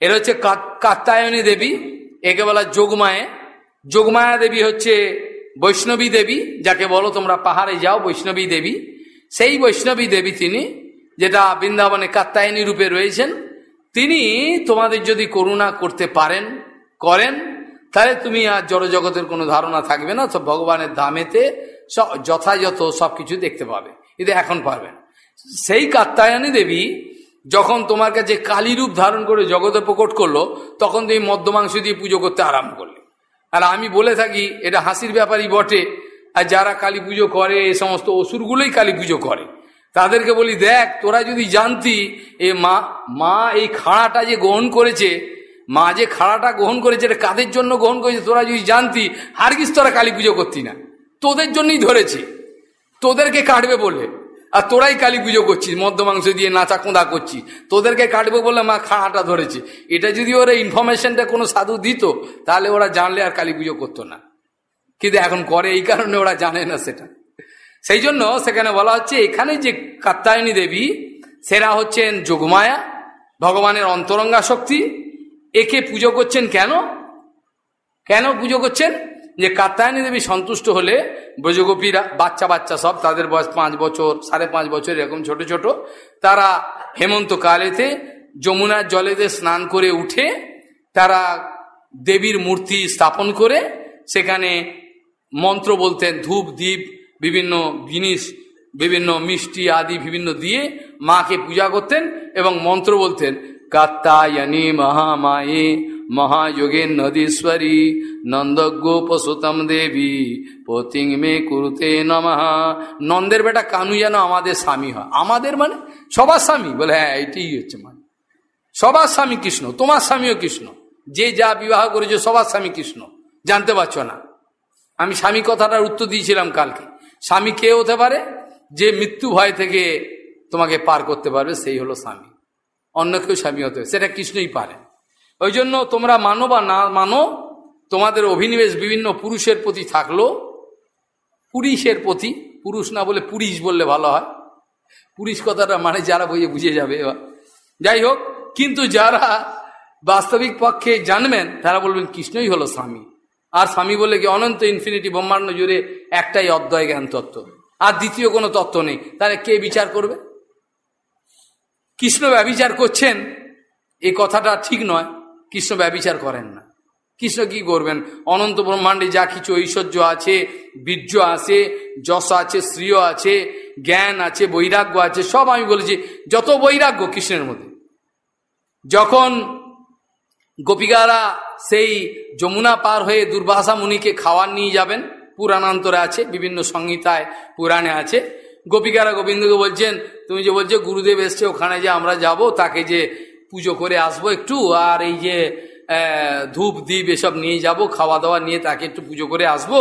এর হচ্ছে কাত্তায়নী দেবী একে বলা যোগমায়ে। যোগমায়া দেবী হচ্ছে বৈষ্ণবী দেবী যাকে বলো তোমরা পাহাড়ে যাও বৈষ্ণবী দেবী। সেই বৈষ্ণবী দেবী তিনি, যেটা বৃন্দাবনে কাত্তায়নী রূপে রয়েছেন, তিনি তোমাদের যদি করুণা করতে পারেন, করেন, তাহলে তুমি আর জড়জগতের কোনো ধারণা থাকবে না সব ভগবানের ধামেতে যথাযথ সব কিছু দেখতে পাবে। কিন্তু এখন পারবেন সেই কাত্তায়নী দেবী যখন তোমার কাছে কালী রূপ ধারণ করে জগতে প্রকট করল, তখন তুমি মদ্যমাংস দিয়ে পুজো করতে আরম্ভ করলে। আর আমি বলে থাকি, এটা হাসির ব্যাপারই বটে আর যারা কালী পুজো করে, এ সমস্ত অসুরগুলোই কালী পুজো করে। তাদেরকে বলি, দেখ, তোরা যদি জানতি, এ মা মা এই খাড়াটা যে গ্রহণ করেছে, মা যে খাড়াটা গ্রহণ করেছে, এটা কাদের জন্য গ্রহণ করেছে, তোরা যদি জানতি, হারগিস তোরা কালী পুজো করতি না। তোদের জন্যই ধরেছে। তোদেরকে কাটবে বলে। আর তোরাই কালী পুজো করছিস, মদ্য মাংস দিয়ে নাচা কোঁদা করছিস। তোদেরকে কাটবে বলে মা খাড়াটা ধরেছে। এটা যদি ওরা ইনফরমেশনটা কোনো সাধু দিত, তাহলে ওরা জানলে আর কালী পুজো করতো না। কিন্তু এখন করে এই কারণে ওরা জানে না সেটা। সেই জন্য সেখানে বলা হচ্ছে, এখানে যে কাত্তায়নী দেবী, সেরা হচ্ছেন যোগমায়া, ভগবানের অন্তরঙ্গা শক্তি। একে পুজো করছেন কেন? কেন পুজো করছেন? যে কাত্তায়নী দেবী সন্তুষ্ট হলে ব্রজগোপীরা বাচ্চা বাচ্চা সব, তাদের বয়স পাঁচ বছর, সাড়ে পাঁচ বছর, এরকম ছোট ছোট, তারা হেমন্ত কালেতে, যমুনার জলেতে স্নান করে উঠে তারা দেবীর মূর্তি স্থাপন করে, সেখানে মন্ত্র বলতেন, ধূপ দ্বীপ বিভিন্ন জিনিস, বিভিন্ন মিষ্টি আদি বিভিন্ন দিয়ে মাকে পূজা করতেন এবং মন্ত্র বলতেন, কাত্তায়নী মহামায়ে মহাযোগে নদীশ্বরী নন্দগোপসুতম দেবী, পতিং মে কুরুতে নমঃ। নন্দের বেটা কানু যেন আমাদের স্বামী হয়। আমাদের মানে সবার স্বামী। বলে হ্যাঁ এটাই হচ্ছে মানে। সবার স্বামী কৃষ্ণ, তোমার স্বামীও কৃষ্ণ। যে যা বিবাহ করেছে, সবার স্বামী কৃষ্ণ। জানতে পারছ না? আমি স্বামী কথাটার উত্তর দিয়েছিলাম কালকে। স্বামী কে হতে পারে? যে মৃত্যু ভয় থেকে তোমাকে পার করতে পারবে, সেই হলো স্বামী। অন্য কেউ স্বামী হতে হবে সেটা কৃষ্ণই পারে। ওই জন্য তোমরা মানো বা না মানো, তোমাদের অভিনিবেশ বিভিন্ন পুরুষের প্রতি থাকল। পুরুষের প্রতি, পুরুষ না বলে পুরুষ বললে ভালো হয়। পুরুষ কথাটা মানে যারা বইয়ে বুঝে যাবে যাই হোক, কিন্তু যারা বাস্তবিক পক্ষে জানবেন, তারা বলবেন কৃষ্ণই হলো স্বামী। আর স্বামী বলে কি, অনন্ত ইনফিনিটি ব্রহ্মাণ্ড জুড়ে একটাই অদ্বয় জ্ঞান তত্ত্ব। আর দ্বিতীয় কোনো তত্ত্ব নেই। তাহলে কে বিচার করবে? কৃষ্ণ ব্যবিচার করছেন এই কথাটা ঠিক নয়। কৃষ্ণ ব্যবিচার করেন না। কৃষ্ণ কি করবেন? অনন্ত ব্রহ্মাণ্ডে যা কিছু ঐশ্বর্য আছে, বীর্য আছে, যশ আছে, শ্রীয় আছে, জ্ঞান আছে, বৈরাগ্য আছে, সব আমি বলেছি, যত বৈরাগ্য কৃষ্ণের মধ্যে। যখন গোপিকারা সেই যমুনা পার হয়ে দুর্বাসা মুনিকে খাওয়ার নিয়ে যাবেন। পুরাণান্তরে আছে, বিভিন্ন সংহিতায়, পুরাণে আছে। গোপিকারা গোবিন্দকে বলছেন, তুমি যে বলছো গুরুদেব এসছে, ওখানে যে আমরা যাব, তাকে যে পুজো করে আসব একটু, আর এই যে ধূপ দ্বীপ এসব নিয়ে যাব খাওয়া দাওয়া নিয়ে তাকে একটু পুজো করে আসব।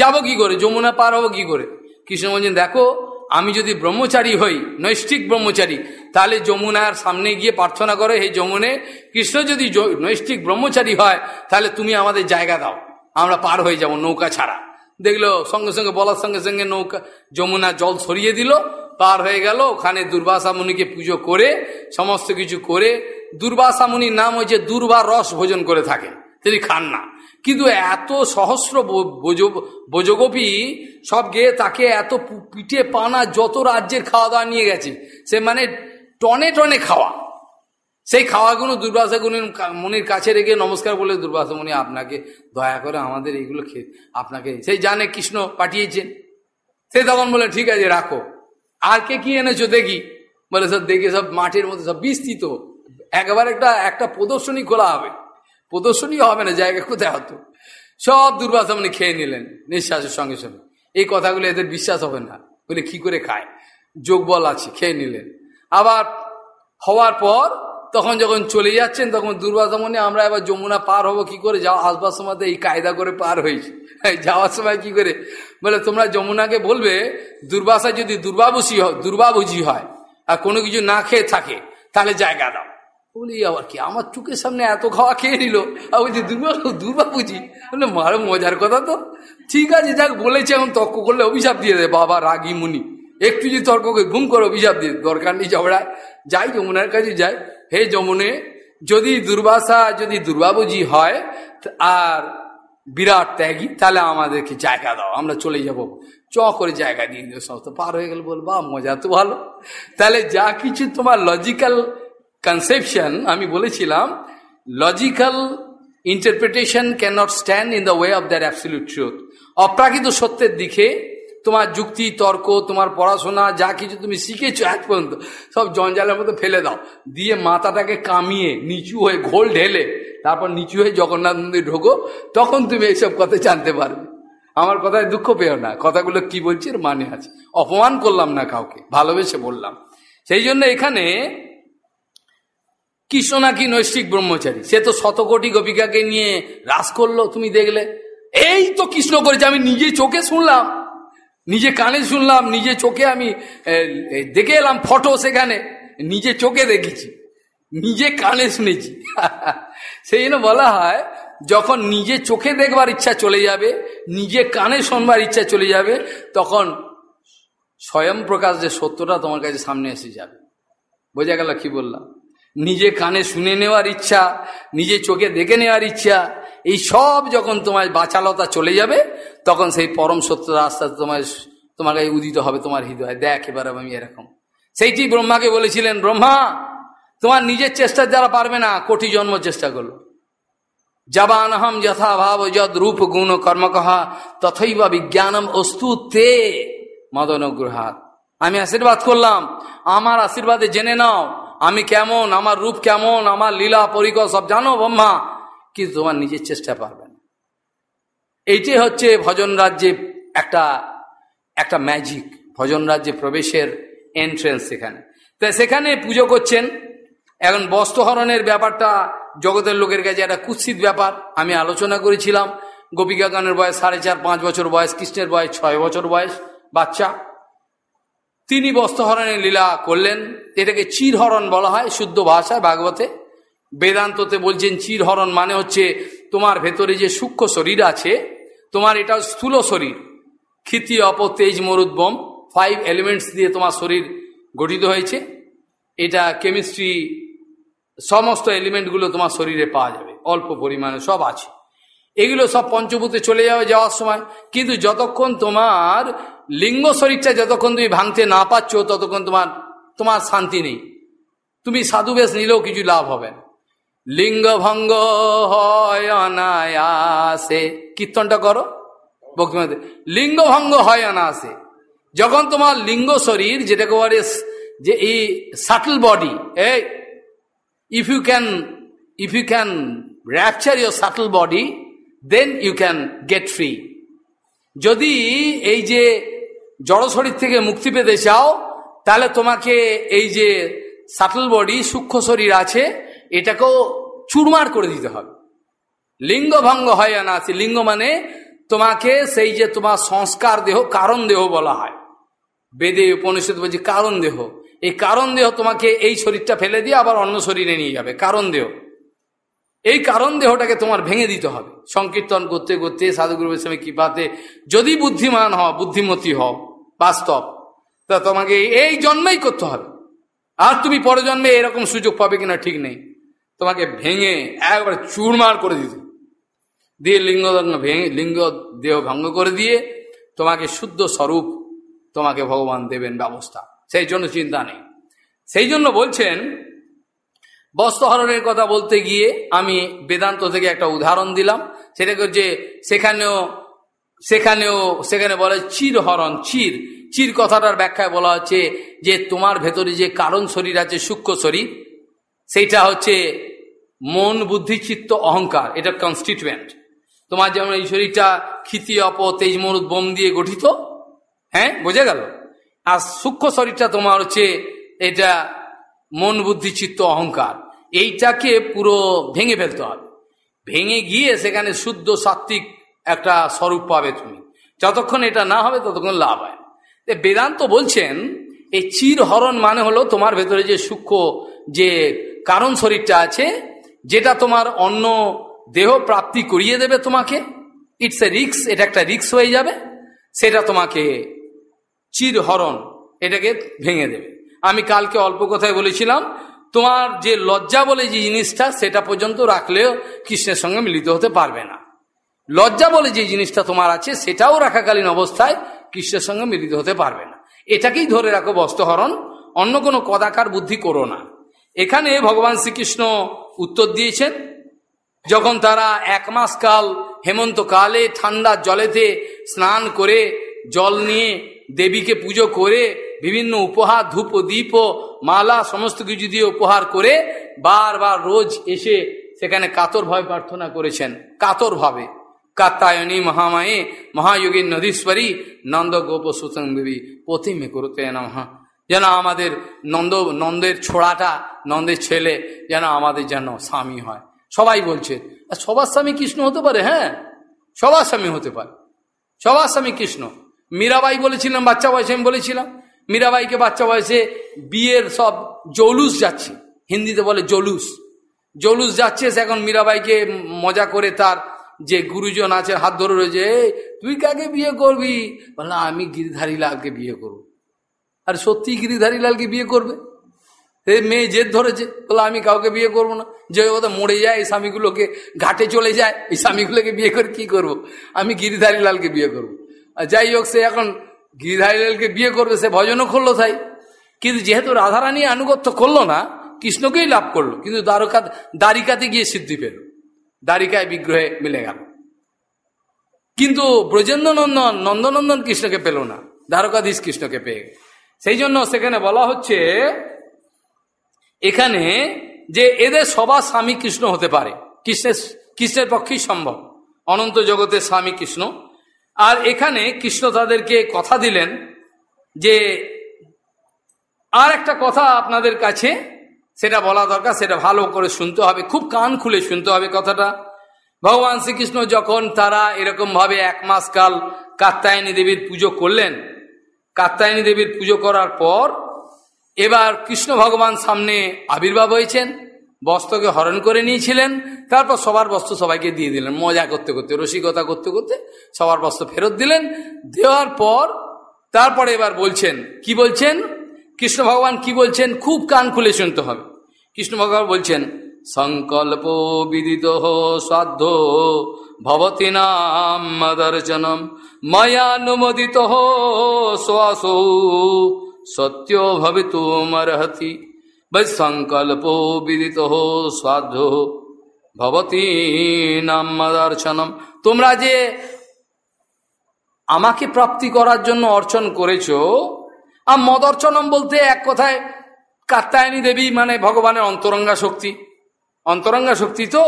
যাব কি করে? যমুনা পার হব কি করে? কৃষ্ণ বলছেন, দেখো আমি যদি ব্রহ্মচারী হই, নৈষ্ঠিক ব্রহ্মচারী, তাহলে যমুনার সামনে গিয়ে প্রার্থনা করে, হে যমুনে, কৃষ্ণ যদি নৈষ্ঠিক ব্রহ্মচারী হয়, তাহলে তুমি আমাদের জায়গা দাও। আমরা পার হয়ে যাব নৌকা ছাড়া। দেখল, সঙ্গে সঙ্গে বলার সঙ্গে সঙ্গে নৌকা, যমুনা জল ছড়িয়ে দিল, পার হয়ে গেল। ওখানে দুর্বাসা মুনিকে পুজো করে, সমস্ত কিছু করে, দুর্বাসা মুনির নাম হয়েছে দুর্বা রস ভোজন করে থাকেন তিনি খান না। কিন্তু এত সহস্র বোজগোপী সব গিয়ে তাকে এত পিঠে পানা যত রাজ্যের খাওয়া দাওয়া নিয়ে গেছে, সে মানে টনে টনে খাওয়া। সেই খাওয়াগুলো দুর্বাসা মনির কাছে রেখে নমস্কার বলে দুর্বাসা মুনি আপনাকে দয়া করে আমাদের এইগুলো খেয়ে আপনাকে, সেই জানে কৃষ্ণ পাঠিয়েছেন। সে তখন বলে, ঠিক আছে, রাখো। আর কে কি এনেছো দেখি? বলে, সব দেখে সব মাঠের মধ্যে সব বিস্তৃত। একবার একটা একটা প্রদর্শনী খোলা হবে। প্রদর্শনী হবে না, জায়গা কোথায় হতো? সব দুর্বাসা মুনি খেয়ে নিলেন, নিঃশ্বাসের সঙ্গে সঙ্গে। এই কথাগুলো এদের বিশ্বাস হবে না, বলে কি করে খায়? যোগ বল আছে, খেয়ে নিলেন। আবার হওয়ার পর তখন যখন চলে যাচ্ছেন, তখন দুর্বাসা মনে, আমরা এবার যমুনা পার হব, কি করে যাওয়া আসবার সময় এই কায়দা করে পার হয়েছে। যাওয়ার সময় কি করে? বলে, তোমরা যমুনাকে বলবে, দুর্বাসা যদি দুর্বাবুসি হয় দুর্বাবুজি হয়, আর কোনো কিছু না খেয়ে থাকে, তাহলে জায়গা দাও। বলি, আবার কি? আমার চুকের সামনে এত খাওয়া খেয়ে নিল? আর বলছি দুর্বা দুর্বাবুজি বলে, মারো, মজার কথা তো। ঠিক আছে, যাক, বলেছে, এখন তর্ক করলে অভিশাপ দিয়ে দেয় বাবা রাগি মুনি। একটু যদি তর্ককে ঘুম করে অভিশাপ দিয়ে দরকার নেই ঝগড়ায়। যাই, যমুনার কাছে যাই। হে যমুনে, যদি দুর্বাসা, যদি দুর্বাবুজি হয় আর বিরাট ত্যাগী, তাহলে আমাদেরকে জায়গা দাও, আমরা চলে যাব। চ করে জায়গা দিয়ে দিও, সমস্ত পার হয়ে গেল, বল বা মজা তো ভালো। তাহলে যা কিছু তোমার লজিক্যাল কনসেপশন আমি বলেছিলাম logical interpretation can not stand in the way of that absolute truth অপ্রাকৃত সত্যের দিকে তোমার যুক্তি, তর্ক, তোমার পড়াশোনা, যা কিছু তুমি শিখেছো আজ পর্যন্ত, সব জঞ্জালের মতো ফেলে দাও। দিয়ে মাথাটাকে কামিয়ে, নিচু হয়ে ঘোল ঢেলে, তারপর নিচু হয়ে জগন্নাথ মন্দির ঢোকো, তখন তুমি এইসব কথা জানতে পারবে। আমার কথায় দুঃখ পেও না, কথাগুলো কি বলছি মানে আছে। অপমান করলাম না কাউকে, ভালোবেসে বললাম। সেই জন্য এখানে কৃষ্ণ নাকি নৈষ্ঠিক ব্রহ্মচারী? সে তো শতকোটি গোপিকাকে নিয়ে রাস করল, তুমি দেখলে। এই তো কৃষ্ণ করেছে, আমি নিজে চোখে শুনলাম। নিজে কানে শুনলাম, নিজে চোখে আমি দেখে এলাম ফটো সেখানে। নিজে চোখে দেখেছি, নিজে কানে শুনেছি। সেই জন্য বলা হয়, যখন নিজে চোখে দেখবার ইচ্ছা চলে যাবে, নিজে কানে শোনবার ইচ্ছা চলে যাবে, তখন স্বয়ং প্রকাশ যে সত্যটা তোমার কাছে সামনে এসে যাবে। বোঝা গেল কি বললাম? নিজে কানে শুনে নেওয়ার ইচ্ছা, নিজে চোখে দেখে নেওয়ার ইচ্ছা, এই সব যখন তোমার বাচালতা চলে যাবে, তখন সেই পরম সত্য রাস্তা তোমার তোমার উদিত হবে, তোমার হৃদয়। দেখ এবার আমি এরকম। সেইটি ব্রহ্মাকে বলেছিলেন, ব্রহ্মা, তোমার নিজের চেষ্টা দ্বারা পারবে না, কোটি জন্ম চেষ্টা করল। জবানহম যথাভাব যদ রূপ গুণ কর্মকহা তথই বা বিজ্ঞানম অস্তু তে মদনগ্রহাত। আমি আশীর্বাদ করলাম। আমার আশীর্বাদে জেনে নাও আমি কেমন, আমার রূপ কেমন, আমার লীলা, পরিকর সব জানো ব্রহ্মা। কিন্তু তোমার নিজের চেষ্টা পারবে না। এইটাই হচ্ছে ভজন রাজ্যে একটা একটা ম্যাজিক ভজন রাজ্যে প্রবেশের এন্ট্রেন্স সেখানে। তাই সেখানে পুজো করছেন। এখন বস্ত্রহরণের ব্যাপারটা জগতের লোকের কাছে একটা কুৎসিত ব্যাপার। আমি আলোচনা করেছিলাম। গোপিকা গানের বয়স সাড়ে চার, পাঁচ বছর বয়স, কৃষ্ণের বয়স ছয় বছর বয়স, বাচ্চা। তিনি বস্ত্রহরণের লীলা করলেন। এটাকে চিরহরণ বলা হয় শুদ্ধ ভাষায় ভাগবতে। বেদান্ততে বলছেন চিরহরণ মানে হচ্ছে তোমার ভেতরে যে সূক্ষ্ম শরীর আছে, তোমার এটা স্থূল শরীর। ক্ষিতি অপ তেজ মরুদ্বম ফাইভ এলিমেন্টস দিয়ে তোমার শরীর গঠিত হয়েছে। এটা কেমিস্ট্রি সমস্ত এলিমেন্টগুলো তোমার শরীরে পাওয়া যাবে। অল্প পরিমাণে সব আছে। এগুলো সব পঞ্চভূতে চলে যাবে যাওয়ার সময়। কিন্তু যতক্ষণ তোমার লিঙ্গ শরীরটা যতক্ষণ তুমি ভাঙতে না পাচ্ছ ততক্ষণ তোমার তোমার শান্তি নেই। তুমি সাধুবেশ নিলেও কিছু লাভ হবে লিঙ্গ ভঙ্গ হয় অনায়াসে। কীর্তনটা করো। বক্তব্য লিঙ্গ ভঙ্গ হয় অনায়াসে। যখন তোমার লিঙ্গ শরীর যেটাকে বলে যে এই সাটল বডি এই if you can if you can rapture your subtle body then you can get free যদি এই যে জড় শরীর থেকে মুক্তি পেতে চাও, তাহলে তোমাকে এই যে সাটল বডি সূক্ষ্ম শরীর আছে, এটাকেও চুরমার করে দিতে হবে। লিঙ্গ ভঙ্গ হয় না লিঙ্গ মানে তোমাকে সেই যে তোমার সংস্কার দেহ, কারণ দেহ বলা হয়। বেদে, উপনিষদ বলছি কারণ দেহ। এই কারণ দেহ তোমাকে এই শরীরটা ফেলে দিয়ে আবার অন্য শরীরে নিয়ে যাবে, কারণ দেহ। এই কারণ দেহটাকে তোমার ভেঙে দিতে হবে। সংকীর্তন করতে করতে সাধুগুরু ইসলামী কৃপাতে যদি বুদ্ধিমান হও, বুদ্ধিমতী হও, বাস্তব, তা তোমাকে এই জন্মেই করতে হবে। আর তুমি পরে জন্মে এরকম সুযোগ পাবে কিনা ঠিক নেই। তোমাকে ভেঙে একবার চুরমার করে দিতে দিয়ে লিঙ্গ ভেঙে, লিঙ্গ দেহ ভঙ্গ করে দিয়ে তোমাকে শুদ্ধ স্বরূপ তোমাকে ভগবান দেবেন ব্যবস্থা। সেই জন্য চিন্তা নেই। সেই জন্য বলছেন বস্ত্রহরণের কথা বলতে গিয়ে আমি বেদান্ত থেকে একটা উদাহরণ দিলাম। সেটাকে যে সেখানেও সেখানেও, সেখানে বলে চির হরণ চির। চির কথাটার ব্যাখ্যায় বলা হচ্ছে যে তোমার ভেতরে যে কারণ শরীর আছে, সূক্ষ্ম শরীর সেইটা হচ্ছে মন, বুদ্ধি, চিত্ত, অহংকার। এটা কনস্টিটুয়েন্ট তোমার যেমন এই শরীরটা ক্ষিতি অপ তেজ, মরুদ, বোম দিয়ে গঠিত হ্যাঁ বোঝা গেল? আর সূক্ষ্ম শরীরটা তোমার হচ্ছে এটা মন, বুদ্ধি, চিত্ত, অহংকার। এইটাকে পুরো ভেঙে ফেলতে হবে। ভেঙে গিয়ে সেখানে শুদ্ধ সাত্বিক একটা স্বরূপ পাবে তুমি। যতক্ষণ এটা না হবে, ততক্ষণ লাভ হয় বেদান্ত বলছেন, এই চির হরণ মানে হলো তোমার ভেতরে যে সূক্ষ্ম যে কারণ শরীরটা আছে, যেটা তোমার অন্য দেহ প্রাপ্তি করিয়ে দেবে তোমাকে। ইটস এ রিক্স এটা একটা রিক্স হয়ে যাবে। সেটা তোমাকে চির হরণ, এটাকে ভেঙে দেবে। আমি কালকে অল্প কথায় বলেছিলাম, তোমার যে লজ্জা বলে যে জিনিসটা, সেটা পর্যন্ত রাখলেও কৃষ্ণের সঙ্গে মিলিত হতে পারবে না। লজ্জা বলে যে জিনিসটা তোমার আছে, সেটাও রাখাকালীন অবস্থায় কৃষ্ণের সঙ্গে মিলিত হতে পারবে না। এটাকেই ধরে রাখো বস্ত্রহরণ, অন্য কোনো কদাকার বুদ্ধি করো না। এখানে ভগবান শ্রীকৃষ্ণ উত্তর দিয়েছেন, যখন তারা এক মাস কাল হেমন্তকালে ঠান্ডা জলেতে স্নান করে জল নিয়ে দেবীকে পুজো করে বিভিন্ন উপহার, ধূপ দ্বীপ মালা, সমস্ত কিছু দিয়ে উপহার করে বারবার রোজ এসে সেখানে কাতর ভয় প্রার্থনা করেছেন। কাতর ভাবে। কাত্তায়নী মহামায়ে মহাযোগী নদীশ্বরী, নন্দ গোপ সুতং দেবী পথিমে করতে নমহা যেন আমাদের নন্দ, নন্দের ছোড়াটা, নন্দের ছেলে যেন আমাদের যেন স্বামী হয়। সবাই বলছে সবার স্বামী কৃষ্ণ হতে পারে? হ্যাঁ সবার স্বামী হতে পারে। সবার স্বামী কৃষ্ণ। মীরাবাই বলেছিলাম, বাচ্চা বয়সে আমি বলেছিলাম। মীরাবাইকে বাচ্চা বয়সে বিয়ের সব জৌলুস যাচ্ছে। হিন্দিতে বলে জলুস। জলুস যাচ্ছে, সে এখন মীরাবাইকে মজা করে তার যে গুরুজন আছে, হাত ধরে রয়েছে তুই কাকে বিয়ে করবি? বলল আমি গিরিধারী লালকে বিয়ে করব। আর সত্যি গিরিধারী লালকে বিয়ে করবে? এই মেয়ে জেদ ধরেছে। বলে, আমি কাউকে বিয়ে করব না। যে ওদের মরে যায়, এই স্বামীগুলোকে ঘাটে চলে যায়, এই স্বামীগুলোকে বিয়ে করে কি করব। আমি গিরিধারী লালকে বিয়ে করব। আর যাই হোক, সে এখন গিরিধারী লালকে বিয়ে করবে, সে ভজনও করল তাই। কিন্তু যেহেতু রাধারানী আনুগত্য করল না, কৃষ্ণকেই লাভ করল। কিন্তু দ্বারকা দ্বারিকাতে গিয়ে সিদ্ধি পেল। দ্বারিকায় বিগ্রহে মিলে গেল। কিন্তু ব্রজেন্দ্রনন্দন, নন্দনন্দন কৃষ্ণকে পেল না। দ্বারকাধীশ কৃষ্ণকে পেয়ে সেই জন্য সেখানে বলা হচ্ছে, এখানে যে এদের সবার স্বামী কৃষ্ণ হতে পারে। কৃষ্ণের কৃষ্ণের পক্ষেই সম্ভব। অনন্ত জগতের স্বামী কৃষ্ণ আর এখানে কৃষ্ণ তাদেরকে কথা দিলেন যে, আর একটা কথা আপনাদের কাছে, সেটা বলা দরকার, সেটা ভালো করে শুনতে হবে, খুব কান খুলে শুনতে হবে কথাটা। ভগবান শ্রীকৃষ্ণ যখন তারা এরকম ভাবে এক মাস কাল কাত্তায়নী দেবীর পুজো করলেন কাত্তায়নী দেবীর পুজো করার পর এবার কৃষ্ণ ভগবান সামনে আবির্ভাব হয়েছেন। বস্ত্রকে হরণ করে নিয়েছিলেন, তারপর সবার বস্ত্র সবাইকে দিয়ে দিলেন। মজা করতে করতে, রসিকতা করতে করতে সবার বস্ত্র ফেরত দিলেন। দেওয়ার পর, তারপরে এবার বলছেন, কি বলছেন? কৃষ্ণ ভগবান কি বলছেন? খুব কান খুলে শুনতে হবে। কৃষ্ণ ভগবান বলছেন, সংকল্প বিদিত সাধ্য ভবতী নাম মদর্শনম ময়ানুমোদিত শ্বাসো সত্য ভবিতুমর্হতি বৈ সংকল্প বিদিত সাধ্য ভবতী নাম মদর্শনম তোমরা যে আমাকে প্রাপ্তি করার জন্য অর্চন করেছ, আর মদর্চনম বলতে এক কথায় কাত্তায়নী দেবী মানে ভগবানের অন্তরঙ্গা শক্তি। অন্তরঙ্গা শক্তি তো?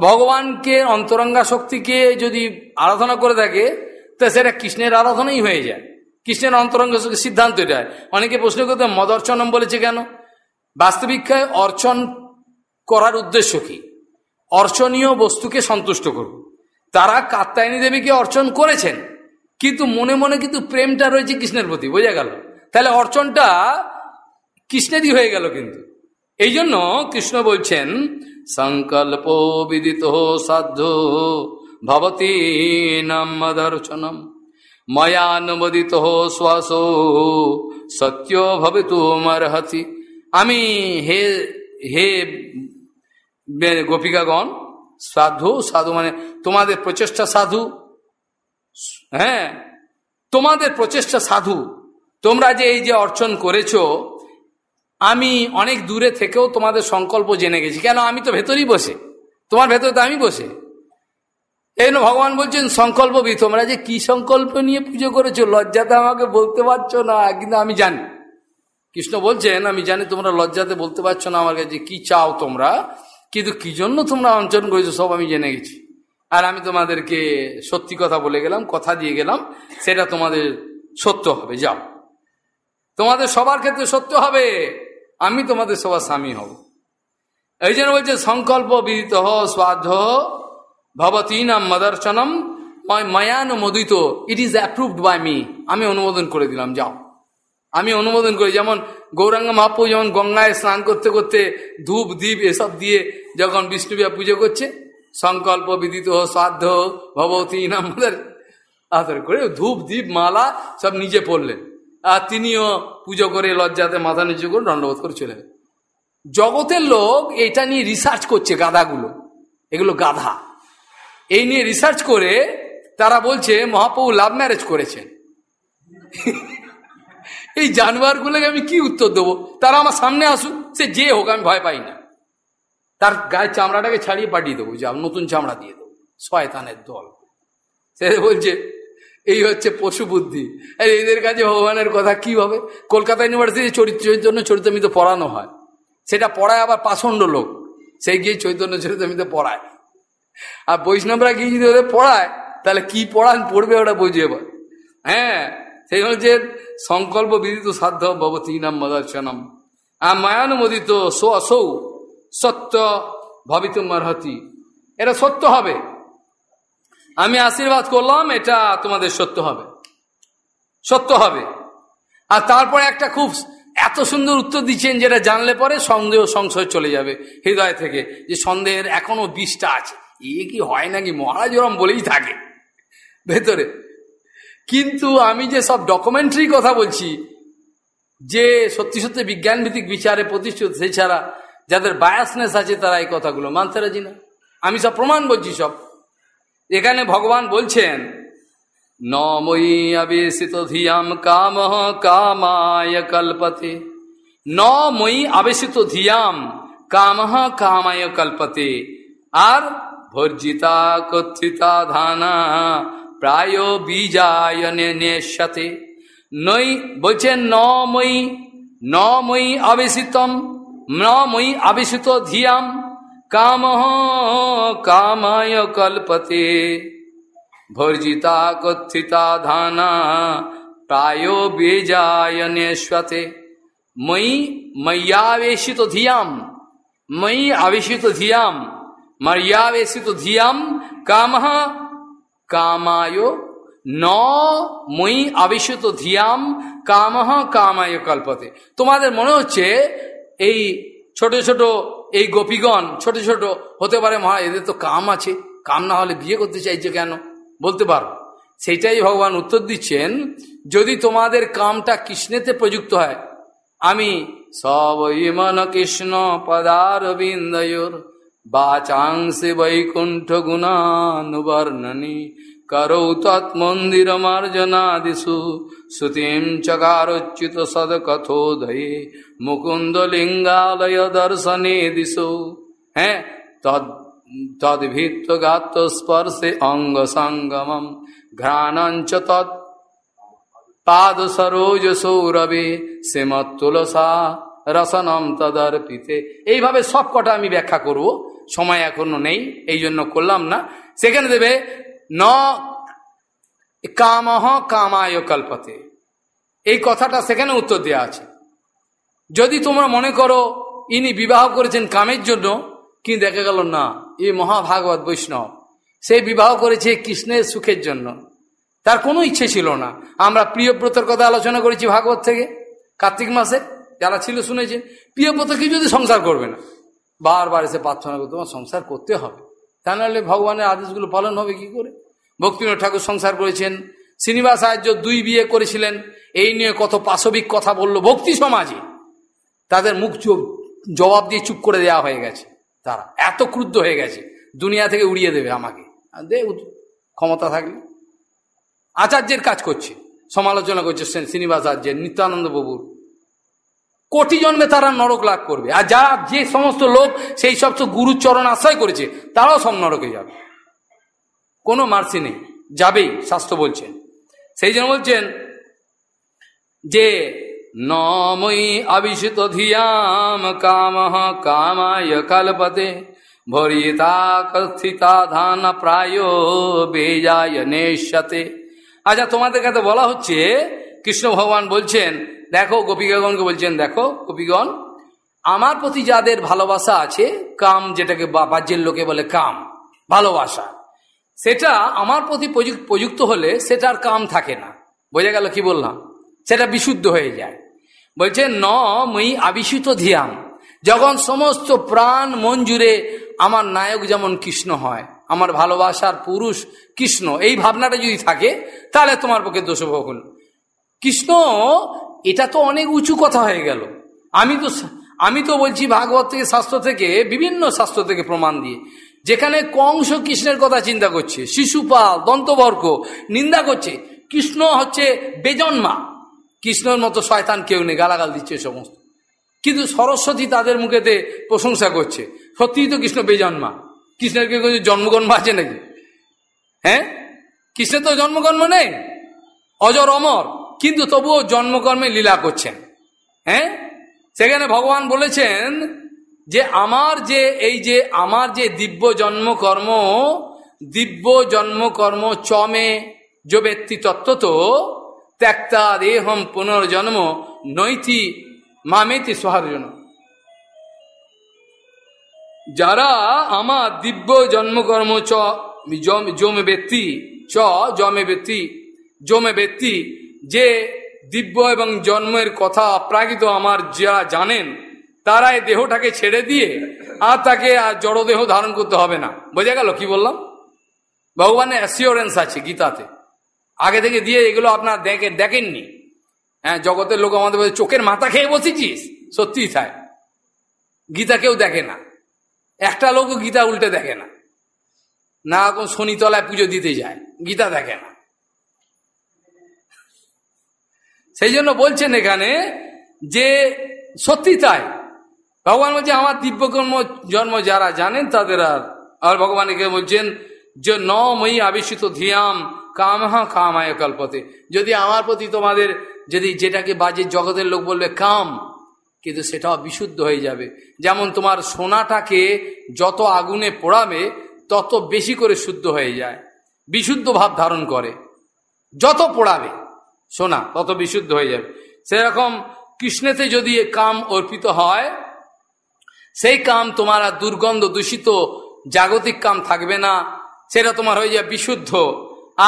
ভগবানকে অন্তরঙ্গা শক্তিকে যদি আরাধনা করে থাকে, তা সেটা কৃষ্ণের আরাধনাই হয়ে যায়। কৃষ্ণের অন্তরঙ্গ সিদ্ধান্ত এটা। অনেকে প্রশ্ন করতে, মদর্চনম বলেছে কেন? বাস্তবিকায় অর্চন করার উদ্দেশ্য কি? অর্চনীয় বস্তুকে সন্তুষ্ট করব তারা কাত্তায়নী দেবীকে অর্চন করেছেন, কিন্তু মনে মনে কিন্তু প্রেমটা রয়েছে কৃষ্ণের প্রতি, বোঝা গেল? তাহলে অর্চনটা কৃষ্ণেরই হয়ে গেল কিন্তু। এই জন্য কৃষ্ণ বলছেন, সংকল্প বিদিত সাধ্য ভবতী নাম মদর্শনম ময়ানুমোদিত শ্বাস সত্য মরহতি আমি হে হে গোপিকাগণ, সাধু সাধু মানে তোমাদের প্রচেষ্টা সাধু। হ্যাঁ তোমাদের প্রচেষ্টা সাধু। তোমরা যে এই যে অর্চন করেছ, আমি অনেক দূরে থেকেও তোমাদের সংকল্প জেনে গেছি। কেন? আমি তো ভেতরেই বসে। তোমার ভেতরে তো আমি বসে। এই ভগবান বলছেন সংকল্প বি তোমরা যে কি সংকল্প নিয়ে পুজো করেছ, লজ্জাতে আমাকে বলতে পারছ না, কিন্তু আমি জানি। কৃষ্ণ বলছেন, আমি জানি তোমরা লজ্জাতে বলতে পারছ না আমার কাছে, কি চাও তোমরা? কিন্তু কি জন্য তোমরা অঞ্চন করেছ সব আমি জেনে গেছি। আর আমি তোমাদেরকে সত্যি কথা বলে গেলাম, কথা দিয়ে গেলাম, সেটা তোমাদের সত্য হবে, যাও। তোমাদের সবার ক্ষেত্রে সত্য হবে, আমি তোমাদের সবার স্বামী হব। এই জন্য বলছে, সংকল্প বিদিত স্বাধ ভবতী নাম মদর্শনম মায়ানুমোদিত it is approved by me আমি অনুমোদন করে দিলাম, যাও। আমি অনুমোদন করি, যেমন গৌরাঙ্গ মহাপু যেমন গঙ্গায় স্নান করতে করতে ধূপ, দ্বীপ এসব দিয়ে যখন বিষ্ণুবিয়া পুজো করছে, সংকল্প, বিদিত শ্রাদ্ধ ভবতী নাম আদর করে ধূপ, দ্বীপ, মালা সব নিজে পড়লেন। আর তিনিও পুজো করে লজ্জাতে মাথা নিচু করে দণ্ডবোধ করে চলে জগতের লোক এটা নিয়ে রিসার্চ করছে গাধাগুলো এগুলো গাধা। এই নিয়ে রিসার্চ করে তারা বলছে, মহাপ্রভু লাভ ম্যারেজ করেছেন। এই জানোয়ারগুলোকে আমি কি উত্তর দেবো? তারা আমার সামনে আসুক, সে যে হোক, আমি ভয় পাই না। তার গায়ের চামড়াটাকে ছাড়িয়ে পাঠিয়ে দেবো যে নতুন চামড়া দিয়ে দেবো, শয়তানের দল। সে বলছে, এই হচ্ছে পশু বুদ্ধি। আর, এদের কাছে ভগবানের কথা কি হবে? কলকাতা ইউনিভার্সিটি চরিত্রের জন্য চরিত্রমিত পড়ানো হয়। সেটা পড়ায় আবার পাষণ্ড লোক। সেই গিয়ে চৈতন্য চরিত্রমিত পড়ায়। আর বৈষ্ণবরা গিয়ে যদি ওদের পড়ায়, তাহলে কি পড়ান পড়বে ওটা বুঝিয়ে হ্যাঁ সেই হচ্ছে সংকল্প বিদিত সাধ্য ভবতী নাম মদর্শনম। আর মায়ানুমোদিত সো অসৌ সত্য ভবিতুম অর্হতি। এটা সত্য হবে। আমি আশীর্বাদ করলাম, এটা তোমাদের সত্য হবে। সত্য হবে। আর তারপরে একটা খুব এত সুন্দর উত্তর দিচ্ছেন যেটা জানলে পরে সন্দেহ সংশয় চলে যাবে হৃদয় থেকে যে সন্দেহের এখনও বিষটা আছে। এ কি হয় নাকি? মহারাজ ওরম বলেই থাকে। ভেতরে কিন্তু আমি যে সব ডকুমেন্টারি কথা বলছি, যে সত্যি সত্যি বিজ্ঞানভিত্তিক বিচারে প্রতিষ্ঠিত সেছাড়া যাদের বায়াসনেস আছে তারা এই কথাগুলো মানতে রাজি না। আমি সব প্রমাণ বলছি সব। এখানে ভগবান বলছেন নময়ী ধিয়াম কাম কামায় কল্পতে। নময়ী আবেশিত ধিয়াম কাম কামায় কল্পতে। আর ভর্জিতা কথিতা ধানা প্রায় বীজায়নে নেশাতে নই বলছেন নময়ী নময়ী আবেশিতম নময়ী আবেশিত ধিয়াম কাম কামায় কল্পতে ভর্জিতা কথিতা ধানা প্রায় বেজায়নেশ্বতে মই ময়্যাবেশিত ধিয়াম মই আবেশিত ধিয়াম মর্যাবেশিত ধিয়াম কাম কামায় ন মই আবেশিত ধিয়াম কাম কামায় কল্পতে তোমাদের মনে হচ্ছে এই ছোট ছোট এই গোপীগণ ছোট ছোট হতে পারে মহা এদের তো কাম আছে কাম না হলে বিয়ে করতে চাইছে কেন বলতে পারো সেইটাই ভগবান উত্তর দিচ্ছেন যদি তোমাদের কামটা কৃষ্ণেতে প্রযুক্ত হয় আমি সব ইমন কৃষ্ণ পদারবিন্দয়োর বাচাংসে বৈকুণ্ঠ গুণানুবর্ণনী করৌ তৎমন্দির মার্জনাদিষু শ্রুতিম চকারোচ্যুত সদকথোদয়ে মুকুন্দ লিঙ্গালয় দর্শনে দিশো হ্যাঁ তদ তদ্ভিত্ত গাত্র স্পর্শে অঙ্গ সঙ্গমম ঘ্রাণঞ্চ তৎ পাদ সরোজ সৌরভে শ্রীমৎ তুলসা রসনম তদর্পিতে এইভাবে সব কটা আমি ব্যাখ্যা করব। সময় এখনও নেই এই জন্য করলাম না। সেখানে দেবে, ন কামহ কামায় কল্পতে। এই কথাটা সেখানে উত্তর দেওয়া আছে। যদি তোমরা মনে করো ইনি বিবাহ করেছেন কামের জন্য কি দেখা গেল না, এ মহাভাগবত বৈষ্ণব। সে বিবাহ করেছে কৃষ্ণের সুখের জন্য। তার কোনো ইচ্ছে ছিল না। আমরা প্রিয়ব্রতের কথা আলোচনা করেছি ভাগবত থেকে, কার্তিক মাসে, যারা ছিল শুনেছে প্রিয়ব্রত কি যদি সংসার করবে না বারবার এসে প্রার্থনা করতে তোমার সংসার করতে হবে। তা নাহলে ভগবানের আদেশগুলো পালন হবে কি করে? ভক্তিনাথ ঠাকুর সংসার করেছেন, শ্রীনিবাস আর্য দুই বিয়ে করেছিলেন, এই নিয়ে কত পাশবিক কথা বলল ভক্তি সমাজে। তাদের মুখ জবাব দিয়ে চুপ করে দেওয়া হয়ে গেছে। তারা এত ক্রুদ্ধ হয়ে গেছে, দুনিয়া থেকে উড়িয়ে দেবে আমাকে। দে ক্ষমতা থাকলে। আচার্যের কাজ করছে, সমালোচনা করছে শ্রীনিবাস আচার্যের নিত্যানন্দ বাবুর কোটি জন্মে তারা নরক লাভ করবে। আর যারা যে সমস্ত লোক সেই সব তো গুরুচরণ আশ্রয় করেছে, তারাও সব নরকে যাবে। কোনো মার্সি নেই। যাবেই, শাস্ত্র বলছেন। সেই জন্য বলছেন যে নময়ী আবিষিত ধিয়াম কাম কামায় কালপতে, ভরিতা কথিতা ধান প্রায় বেজায় নেশাতে আচ্ছা তোমাদের কাছে বলা হচ্ছে কৃষ্ণ ভগবান বলছেন, দেখো গোপীগণকে বলছেন, দেখো গোপীগণ, আমার প্রতি যাদের ভালোবাসা আছে, কাম যেটাকে বাজ্যের লোকে বলে কাম, ভালোবাসা, সেটা আমার প্রতি প্রযুক্ত হলে সেটার কাম থাকে না। বোঝা গেল কি বললাম? সেটা বিশুদ্ধ হয়ে যায়। বলছে, ন মই আবিষিত ধিয়াম, যখন সমস্ত প্রাণ মন জুড়ে আমার নায়ক যেমন কৃষ্ণ হয়, আমার ভালোবাসার পুরুষ কৃষ্ণ, এই ভাবনাটা যদি থাকে, তাহলে তোমার পক্ষে দোষভোগ হল। কৃষ্ণ, এটা তো অনেক উঁচু কথা হয়ে গেল। আমি তো আমি তো বলছি ভাগবত থেকে শাস্ত্র থেকে, বিভিন্ন শাস্ত্র থেকে প্রমাণ দিয়ে। যেখানে কংস কৃষ্ণের কথা চিন্তা করছে, শিশুপাল, দন্তবর্গ, নিন্দা করছে, কৃষ্ণ হচ্ছে বেজন্মা। কৃষ্ণর মতো শয়তান কেউ নেই, গালাগাল দিচ্ছে সমস্ত। কিন্তু সরস্বতী তাদের মুখেতে প্রশংসা করছে, সত্যিই তো কৃষ্ণ বেজন্মা। কৃষ্ণের কেউ জন্মগন্ম আছে নাকি? হ্যাঁ? কৃষ্ণের তো জন্মকর্ম নেই? অজর অমর। কিন্তু তবুও জন্মকর্মে লীলা করছেন। হ্যাঁ? সেখানে ভগবান বলেছেন যে, আমার যে, এই যে, আমার যে দিব্য জন্মকর্ম দিব্য জন্মকর্ম চমে যে ব্যক্তি তত্ত্ব তো ত্যাক্তা দেহম পুনর্জন্ম নৈতি মামেতি সহার্জন যারা আমার দিব্য জন্মকর্ম চ জমে ব্যক্তি, চ জমে ব্যক্তি জমে ব্যক্তি যে দিব্য এবং জন্মের কথা অপ্রাকৃত আমার যা জানেন তারা এই দেহটাকে ছেড়ে দিয়ে আর তাকে আর জড়দেহ ধারণ করতে হবে না। বোঝা গেল কি বললাম? ভগবানের অ্যাসিওরেন্স আছে গীতাতে। আগে থেকে দিয়ে এগুলো আপনার দেখে, দেখেননি? হ্যাঁ জগতের লোক আমাদের চোখের মাথা খেয়ে বসেছিস? সত্যিই তাই। গীতা কেউ দেখে না। একটা লোকও গীতা উল্টে দেখে না। না এখন শনিতলায় পুজো দিতে যায়। গীতা দেখে না। সেই জন্য বলছেন এখানে যে সত্যি তাই। ভগবান বলছে, আমার দিব্যকর্ম জন্ম যারা জানেন তাদের আর আর ভগবান এখানে বলছেন যে ন মই আবিষ্যিত ধিয়াম কামহা কামায় কল্পতে। যদি আমার প্রতি তোমাদের যদি যেটাকে বাজে জগতের লোক বলবে কাম, কিন্তু সেটাও বিশুদ্ধ হয়ে যাবে। যেমন তোমার সোনাটাকে যত আগুনে পোড়াবে, তত বেশি করে শুদ্ধ হয়ে যায়, বিশুদ্ধ ভাব ধারণ করে। যত পোড়াবে সোনা তত বিশুদ্ধ হয়ে যাবে। সেরকম কৃষ্ণেতে যদি কাম অর্পিত হয়, সেই কাম তোমার আর দুর্গন্ধ দূষিত জাগতিক কাম থাকবে না, সেটা তোমার হয়ে যাবে বিশুদ্ধ।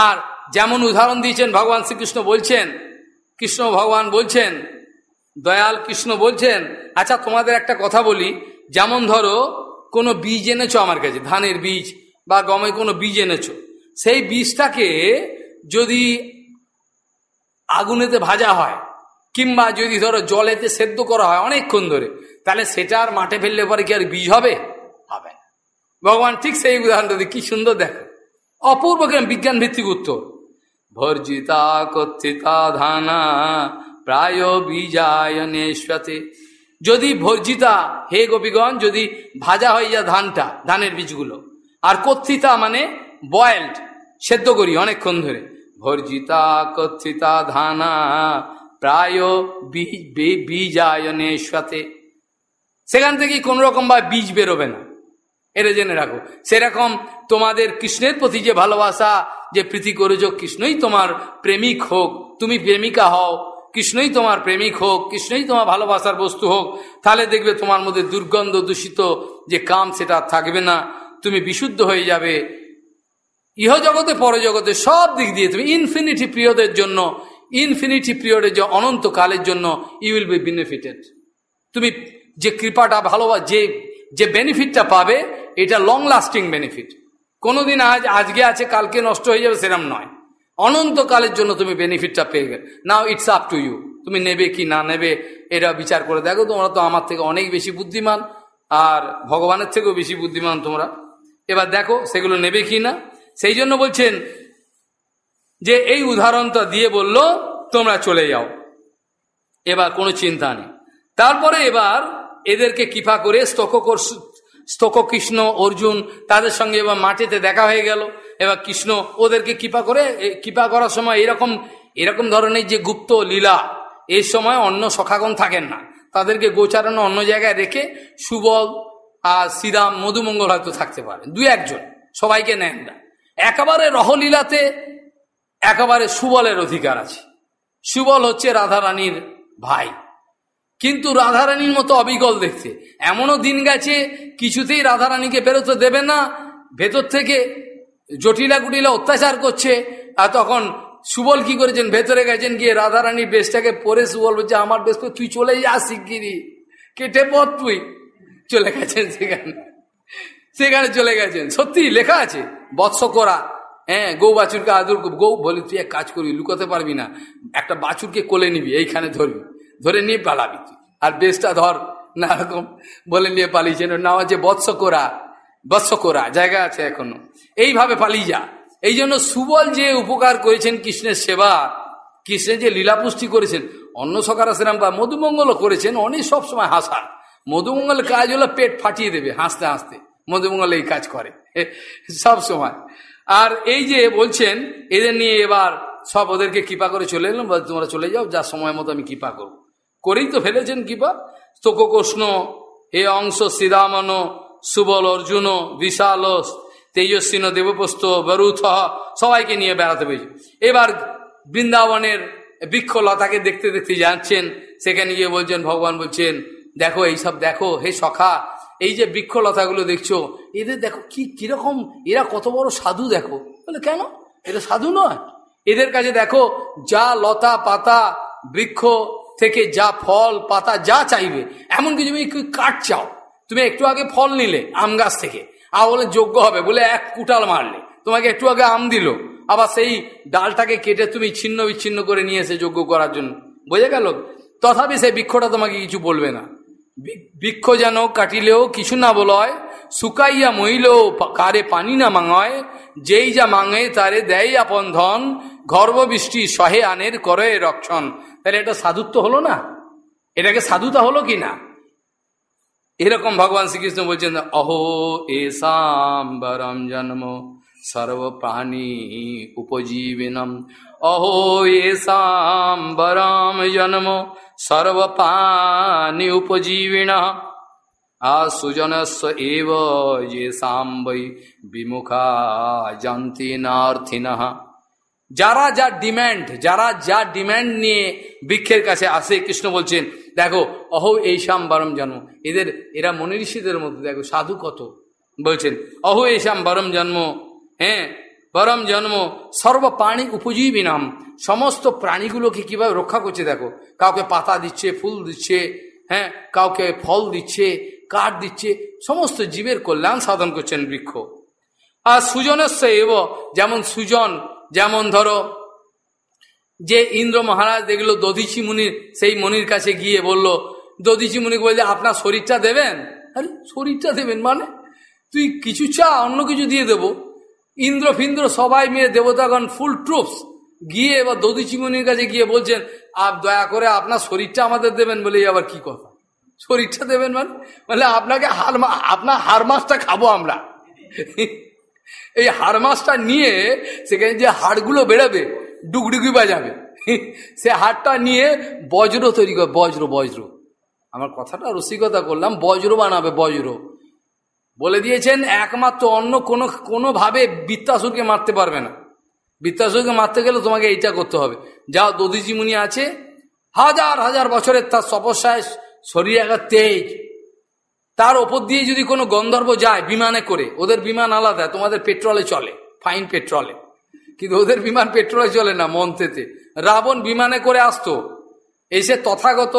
আর যেমন উদাহরণ দিয়েছেন ভগবান শ্রীকৃষ্ণ বলছেন, কৃষ্ণ ভগবান বলছেন, দয়াল কৃষ্ণ বলছেন আচ্ছা তোমাদের একটা কথা বলি, যেমন ধরো কোনো বীজ এনেছো আমার কাছে, ধানের বীজ, বা গমে কোনো বীজ এনেছো, সেই বীজটাকে যদি আগুনেতে ভাজা হয়, কিংবা যদি ধরো জলেতে সেদ্ধ করা হয় অনেকক্ষণ ধরে, তাহলে সেটা আর মাঠে ফেললে পরে কি আর বীজ হবে? হবে ভগবান ঠিক সেই উদাহরণটা কি সুন্দর দেখো। অপূর্ব কেন বিজ্ঞান ভিত্তিক উত্তর। ভর্জিতা কথিতা ধানা প্রায় বীজায়নেশ্বতে যদি ভর্জিতা, হে গোপীগণ, যদি ভাজা হয়ে যায় ধানটা, ধানের বীজগুলো, আর কথিতা মানে বয়েলড সেদ্ধ করি অনেকক্ষণ ধরে ভর্জিতা কথিতা ধানা প্রায় সাথে সেখান থেকে কোন রকম বা বীজ বেরোবে না। এটা জেনে রাখো। সেরকম তোমাদের কৃষ্ণের প্রতি যে ভালোবাসা, যে প্রীতি করেছ, কৃষ্ণই তোমার প্রেমিক হোক, তুমি প্রেমিকা হও, কৃষ্ণই তোমার প্রেমিক হোক, কৃষ্ণই তোমার ভালোবাসার বস্তু হোক, তাহলে দেখবে তোমার মধ্যে দুর্গন্ধ দূষিত যে কাম সেটা থাকবে না। তুমি বিশুদ্ধ হয়ে যাবে ইহ জগতে পরজগতে সব দিক দিয়ে তুমি ইনফিনিটি পিরিয়ডের জন্য ইনফিনিটি পিরিয়ডের যে অনন্তকালের জন্য ইউ উইল বি বেনিফিটেড তুমি যে কৃপাটা ভালোবাস যে যে বেনিফিটটা পাবে, এটা লং লাস্টিং বেনিফিট কোনোদিন আজ, আজকে আছে, কালকে নষ্ট হয়ে যাবে, সেরম নয়। অনন্তকালের জন্য তুমি বেনিফিটটা পেয়ে গেলে। Now it's up to you তুমি নেবে কি না নেবে, এটা বিচার করে দেখো। তোমরা তো আমার থেকে অনেক বেশি বুদ্ধিমান, আর ভগবানের থেকেও বেশি বুদ্ধিমান তোমরা। এবার দেখো, সেগুলো নেবে কি না। সেই জন্য বলছেন যে এই উদাহরণটা দিয়ে বলল, তোমরা চলে যাও। এবার কোনো চিন্তা নেই। তারপরে এবার এদেরকে কৃপা করে স্তক স্তক কৃষ্ণ অর্জুন তাদের সঙ্গে এবার মাটিতে দেখা হয়ে গেল। এবার কৃষ্ণ ওদেরকে কৃপা করে কৃপা করার সময় এরকম এরকম ধরনের যে গুপ্ত লীলা এই সময় অন্য সখাগণ থাকেন না। তাদেরকে গোচারণ অন্য জায়গায় রেখে সুবল আর শ্রীরাম মধুমঙ্গল হয়তো থাকতে পারে দু একজন, সবাইকে নেন না। একেবারে রহলীলাতে, একেবারে সুবলের অধিকার আছে। সুবল হচ্ছে রাধারানীর ভাই। কিন্তু রাধারানীর মতো অবিকল দেখতে। এমনও দিন গেছে, কিছুতেই রাধারানীকে বেরোতে দেবে না। ভেতর থেকে জটিলা কুটিলা অত্যাচার করছে। আর তখন সুবল কি করেছেন? ভেতরে গেছেন গিয়ে রাধারানীর বেশটাকে পরে সুবল বলছে, আমার বেশ তুই চলে যা শিগগিরি কেটে পথ তুই। চলে গেছেন সেখানে। সেখানে চলে গেছেন। সত্যি লেখা আছে। বৎস করা হ্যাঁ গৌ বাছুরকে আদর গৌ বলি, তুই এক কাজ করবি, লুকাতে পারবি না। একটা বাছুরকে কোলে নিবি, এইখানে ধরবি। ধরে নিয়ে পালাবি তুই। আর বেশটা ধর, না রকম বলে নিয়ে পালিয়েছেন নাম করা বৎস করা জায়গা আছে এখনও। এইভাবে পালিয়ে যা। এই জন্য সুবল যে উপকার করেছেন কৃষ্ণের সেবা, কৃষ্ণের যে লীলাপুষ্টি করেছেন, অন্য সকারা সেরাম বা মধুমঙ্গলও করেছেন, অনেক সবসময় হাসান মধুমঙ্গল কাজ হলো পেট ফাটিয়ে দেবে হাসতে হাসতে। মধুমঙ্গল এই কাজ করে সব সময়। আর এই যে বলছেন, এদের নিয়ে এবার সব ওদেরকে কৃপা করে চলে এলাম তোমরা চলে যাও, যা সময় মতো আমি কৃপা করব। করেই তো ফেলেছেন কৃপা। স্তোককৃষ্ণ হে অংশ শ্রীরামন, সুবল অর্জুন, বিশাল তেজস্বিন দেবপ্রস্ত বরুথ, সবাইকে নিয়ে বেড়াতে পেয়েছে এবার বৃন্দাবনের বৃক্ষলতাকে দেখতে দেখতে যাচ্ছেন, সেখানে গিয়ে বলছেন, ভগবান বলছেন, দেখো, এইসব দেখো, হে সখা এই যে বৃক্ষলতাগুলো দেখছ, এদের দেখো কি, কীরকম, এরা কত বড় সাধু দেখো। বলে, কেন? এটা সাধু নয়। এদের কাছে দেখো, যা লতা, পাতা, বৃক্ষ থেকে যা ফল, পাতা যা চাইবে, এমন কিছু তুমি কাঠ চাও। তুমি একটু আগে ফল নিলে, আম গাছ থেকে। আর বলে, যোগ্য হবে। বলে, এক কুটাল মারলে। তোমাকে একটু আগে আম দিল। আবার সেই ডালটাকে কেটে তুমি ছিন্ন বিচ্ছিন্ন করে নিয়ে এসে যোগ্য করার জন্য। বোঝা গেল? তথাপি সেই বৃক্ষটা তোমাকে কিছু বলবে না। বৃক্ষ যেন কাটিলেও কিছু না বলয়, শুকাইয়া মহিলেও কারে পানি না মাঙয়, যেই যা মাঙে তারে দেয় আপন ধন, গর্ভবৃষ্টি সহে আনের করে রক্ষণ। তাহলে এটা সাধুত্ব হলো না? এটাকে সাধুতা হলো কি না? এরকম ভগবান শ্রীকৃষ্ণ বলছেন, অহো এসাম বরম জন্ম, সর্বপ্রাণী উপজীবিনম। অহো এসাম বরম জন্ম সর্বপ্রাণী উপজীবিন আসুজনস্ব এব যে বৈ বিমুখা জানতি নার্থিন যারা যা ডিম্যান্ড যারা যা ডিম্যান্ড নিয়ে বৃক্ষের কাছে আসে কৃষ্ণ বলছেন দেখো অহ এই শাম বারম জন্ম এদের, এরা মনি ঋষিদের মধ্যে, দেখো, সাধু কত? বলছেন অহ এই শাম বারম জন্ম হ্যাঁ বরম জন্ম সর্বপ্রাণী উপজীবী নাম। সমস্ত প্রাণীগুলোকে কীভাবে রক্ষা করছে দেখো। কাউকে পাতা দিচ্ছে, ফুল দিচ্ছে হ্যাঁ কাউকে ফল দিচ্ছে, কাঠ দিচ্ছে, সমস্ত জীবের কল্যাণ সাধন করছেন বৃক্ষ। আর সুজনস্য এব, যেমন সুজন, যেমন ধরো, যে ইন্দ্র মহারাজ দেখল দধিচি মুনির সেই মনির কাছে গিয়ে বলল, দধিচি মুনি বলছে, আপনার শরীরটা দেবেন? আরে, শরীরটা দেবেন মানে? তুই কিছু চা, অন্য কিছু দিয়ে দেব। ইন্দ্র ফিন্দ্র সবাই মিলে দেবতাগণ ফুল ট্রুপস গিয়ে এবার দধিচি মুনির কাছে গিয়ে বলছেন, আপ দয়া করে আপনার শরীরটা আমাদের দেবেন বলে আবার কি কথা? শরীরটা দেবেন মানে? মানে আপনাকে হার আপনার হার মাছটা খাব আমরা। এই হাড় মাছটা নিয়ে সেখানে যে হাড়গুলো বেরোবে ডুগডুগি বাজাবে, সে হাড়টা নিয়ে বজ্র তৈরি করে, বজ্র বজ্র। আমার কথাটা রসিকতা করলাম, বজ্র বানাবে, বজ্র। বলে দিয়েছেন, একমাত্র অন্য কোনো, কোনোভাবে বৃত্তাসুরকে মারতে পারবে না। বৃত্তাসুরকে মারতে গেলে তোমাকে এইটা করতে হবে। যা দধিজি মুনি আছে, হাজার হাজার বছরের তার তপস্যায় শরীর একটা তেজ। তার ওপর দিয়ে যদি কোনো গন্ধর্ব যায় বিমানে করে, ওদের বিমান আলাদা, তোমাদের পেট্রোলে চলে, ফাইন পেট্রোলে। কিন্তু ওদের বিমান পেট্রোলে চলে না মন্ত্রেতে রাবণ বিমানে করে আসতো, এসে তথাগত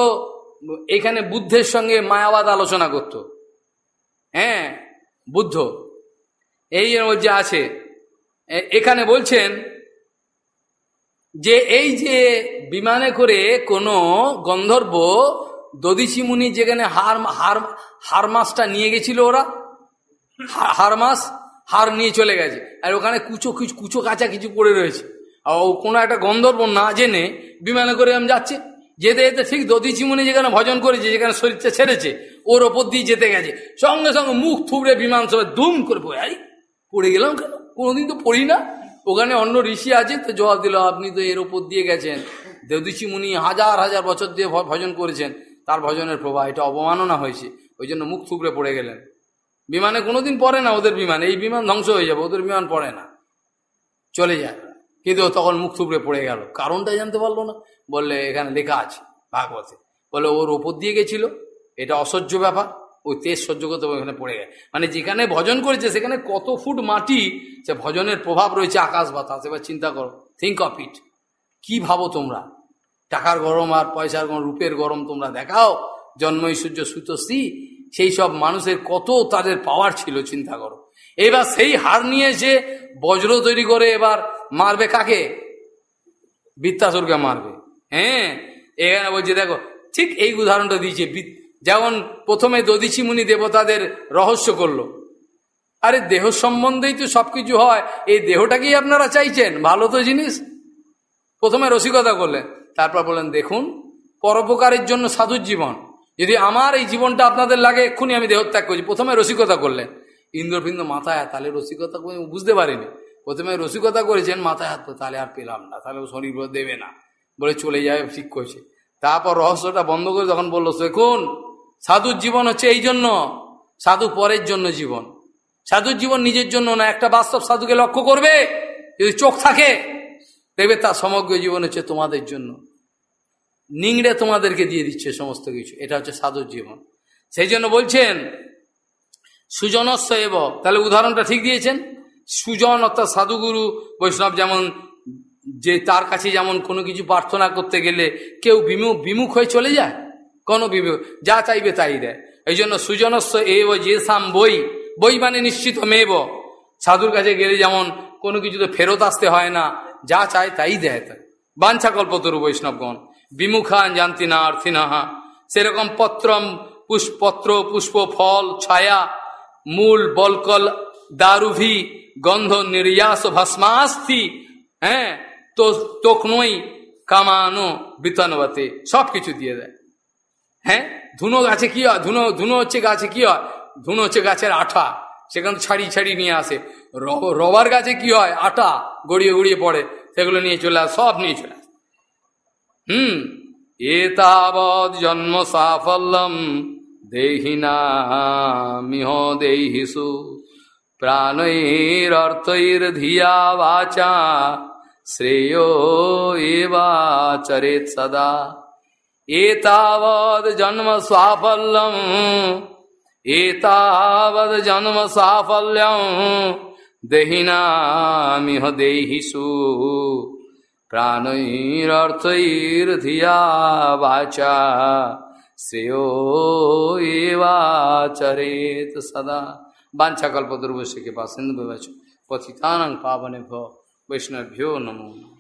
এখানে বুদ্ধের সঙ্গে মায়াবাদ আলোচনা করত। হ্যাঁ বুদ্ধ। এই মধ্যে আছে। এখানে বলছেন যে এই যে বিমানে করে কোনো গন্ধর্ব দদিচি মুনি যেখানে হার হার হার মাছটা নিয়ে গেছিল ওরা হার মাছ হার নিয়ে চলে গেছে। আর ওখানে কুচো কিছু কুচো কাঁচা কিছু পড়ে রয়েছে। কোনো একটা গন্ধর্ব না জেনে বিমানে করে আমি যাচ্ছে। যেতে যেতে ঠিক দদিচি মুনি যেখানে ভজন করেছে, যেখানে শরীরটা ছেড়েছে ওর ওপর দিয়ে যেতে গেছে। সঙ্গে সঙ্গে মুখ থুবড়ে বিমান সবাই দুম করে পড়ে। পড়ে গেলাম কেন? কোনোদিন তো পড়ি না। ওখানে অন্য ঋষি আছে, তো জবাব দিল, আপনি তো এর ওপর দিয়ে গেছেন। দেবদিচি মুনি হাজার হাজার বছর দিয়ে ভজন করেছেন। তার ভজনের প্রভাব, এটা অবমাননা হয়েছে। ওই জন্য মুখ থুবড়ে পড়ে গেলেন। বিমানে কোনোদিন পড়ে না ওদের বিমান। এই বিমান ধ্বংস হয়ে যাবে, ওদের বিমান পড়ে না। চলে যায় কিন্তু তখন মুখ থুবড়ে পড়ে গেল। কারণটা জানতে পারল না। বললে, এখানে লেখা আছে, ভাগবতে। বলে ওর ওপর দিয়ে গেছিল। এটা অসহ্য ব্যাপার। ওই তেজ সহ্য করতে ওখানে পড়ে গেছে। মানে যেখানে ভজন করেছে, সেখানে কত ফুট মাটি, সে ভজনের প্রভাব রয়েছে আকাশ বাতাস। এবার চিন্তা করো থিঙ্ক অফ ইট কি ভাবো তোমরা? টাকার গরম আর পয়সার গরম, রূপের গরম তোমরা দেখাও। জন্মই সূর্য সুতশ্রী সেই সব মানুষের কত তাদের পাওয়ার ছিল, চিন্তা করো। এবার সেই হার নিয়ে এসে বজ্র তৈরি করে এবার মারবে কাকে? বৃত্তাসুরকে মারবে। হ্যাঁ? এখানে বলছে, দেখো, ঠিক এই উদাহরণটা দিয়েছে যেমন প্রথমে দদিচি মুনি দেবতাদের রহস্য করল। আরে দেহ সম্বন্ধেই তো সবকিছু হয়, এই দেহটাকেই আপনারা চাইছেন? ভালো তো জিনিস। প্রথমে রসিকতা করলেন, তারপর বললেন, দেখুন, পরোপকারের জন্য সাধুর জীবন। যদি আমার এই জীবনটা আপনাদের লাগে, এক্ষুনি আমি দেহত্যাগ করছি। প্রথমে রসিকতা করলেন ইন্দ্রপিন্দ মাথায় তাহলে রসিকতা করে বুঝতে পারিনি। প্রথমে রসিকতা করেছেন, মাথায় হাত তাহলে আর পেলাম না, তাহলে শরীর দেবে না। বলে চলে যাবে ঠিক করছে। তারপর রহস্যটা বন্ধ করে তখন বলল, দেখুন সাধুর জীবন হচ্ছে এই জন্য, সাধু পরের জন্য জীবন। সাধুর জীবন নিজের জন্য না, একটা বাস্তব সাধুকে লক্ষ্য করবে, যদি চোখ থাকে, দেখবে তার সমগ্র জীবন হচ্ছে তোমাদের জন্য। নিংড়ে তোমাদেরকে দিয়ে দিচ্ছে সমস্ত কিছু, এটা হচ্ছে সাধুর জীবন। সেই জন্য বলছেন সুজনস্ব এব। তাহলে উদাহরণটা ঠিক দিয়েছেন? সুজন অর্থাৎ সাধুগুরু বৈষ্ণব যেমন, যে তার কাছে যেমন কোনো কিছু প্রার্থনা করতে গেলে কেউ বিমুখ বিমুখ হয়ে চলে যায়? কোনো বিমুখ যা চাইবে তাই দেয়। এই জন্য সুজনস্ব এব যে সাম বই বই মানে নিশ্চিত মেব। সাধুর কাছে গেলে যেমন কোনো কিছুতে ফেরত আসতে হয় না, যা চায় তাই দেয় তাই বাঞ্ছা কল্পতরু বৈষ্ণবগণ, বিমুখান জানতি না অর্থিনাহা সেরকম পত্রম পুষ্পত্র পুষ্প ফল, ছায়া, মূল, বলকল, দারুভি, গন্ধ, নির্যাস ভস্মাস্তি হ্যাঁ তো তোকনই কামানো, বিতনবতে সব কিছু দিয়ে দেয়। হ্যাঁ? ধুনো গাছে কি হয়? ধুনো ধুনো হচ্ছে গাছে কি হয়? ধুনো হচ্ছে গাছের আঠা। সেখানে ছাড়ি ছাড়ি নিয়ে আসে। রবার গাছে কি হয়? আটা গড়িয়ে গড়িয়ে পড়ে। সেগুলো নিয়ে চলে আসে, সব নিয়ে চলে আসে। হুম? এতাবৎ জন্ম সাফল্যম দেহিনামিহ দেহিসু। প্রাণৈরর্থৈর্ধিয়া বাচা, শ্রেয় এবাচরেত সদা। এতাবৎ জন্ম সাফল্যম এতাবৎ জন্ম সাফল্যম দেহিনামিহ দেহিসু প্রাণৈরর্থৈর্ধিয়া বাচা শ্রেয় এবাচরেত সদা বাঞ্ছা কল্পদুর্বশ্যকে পা সিন্ধু বিবাচ পতিতানং পাবনে ভো বৈষ্ণভ্যো নমঃ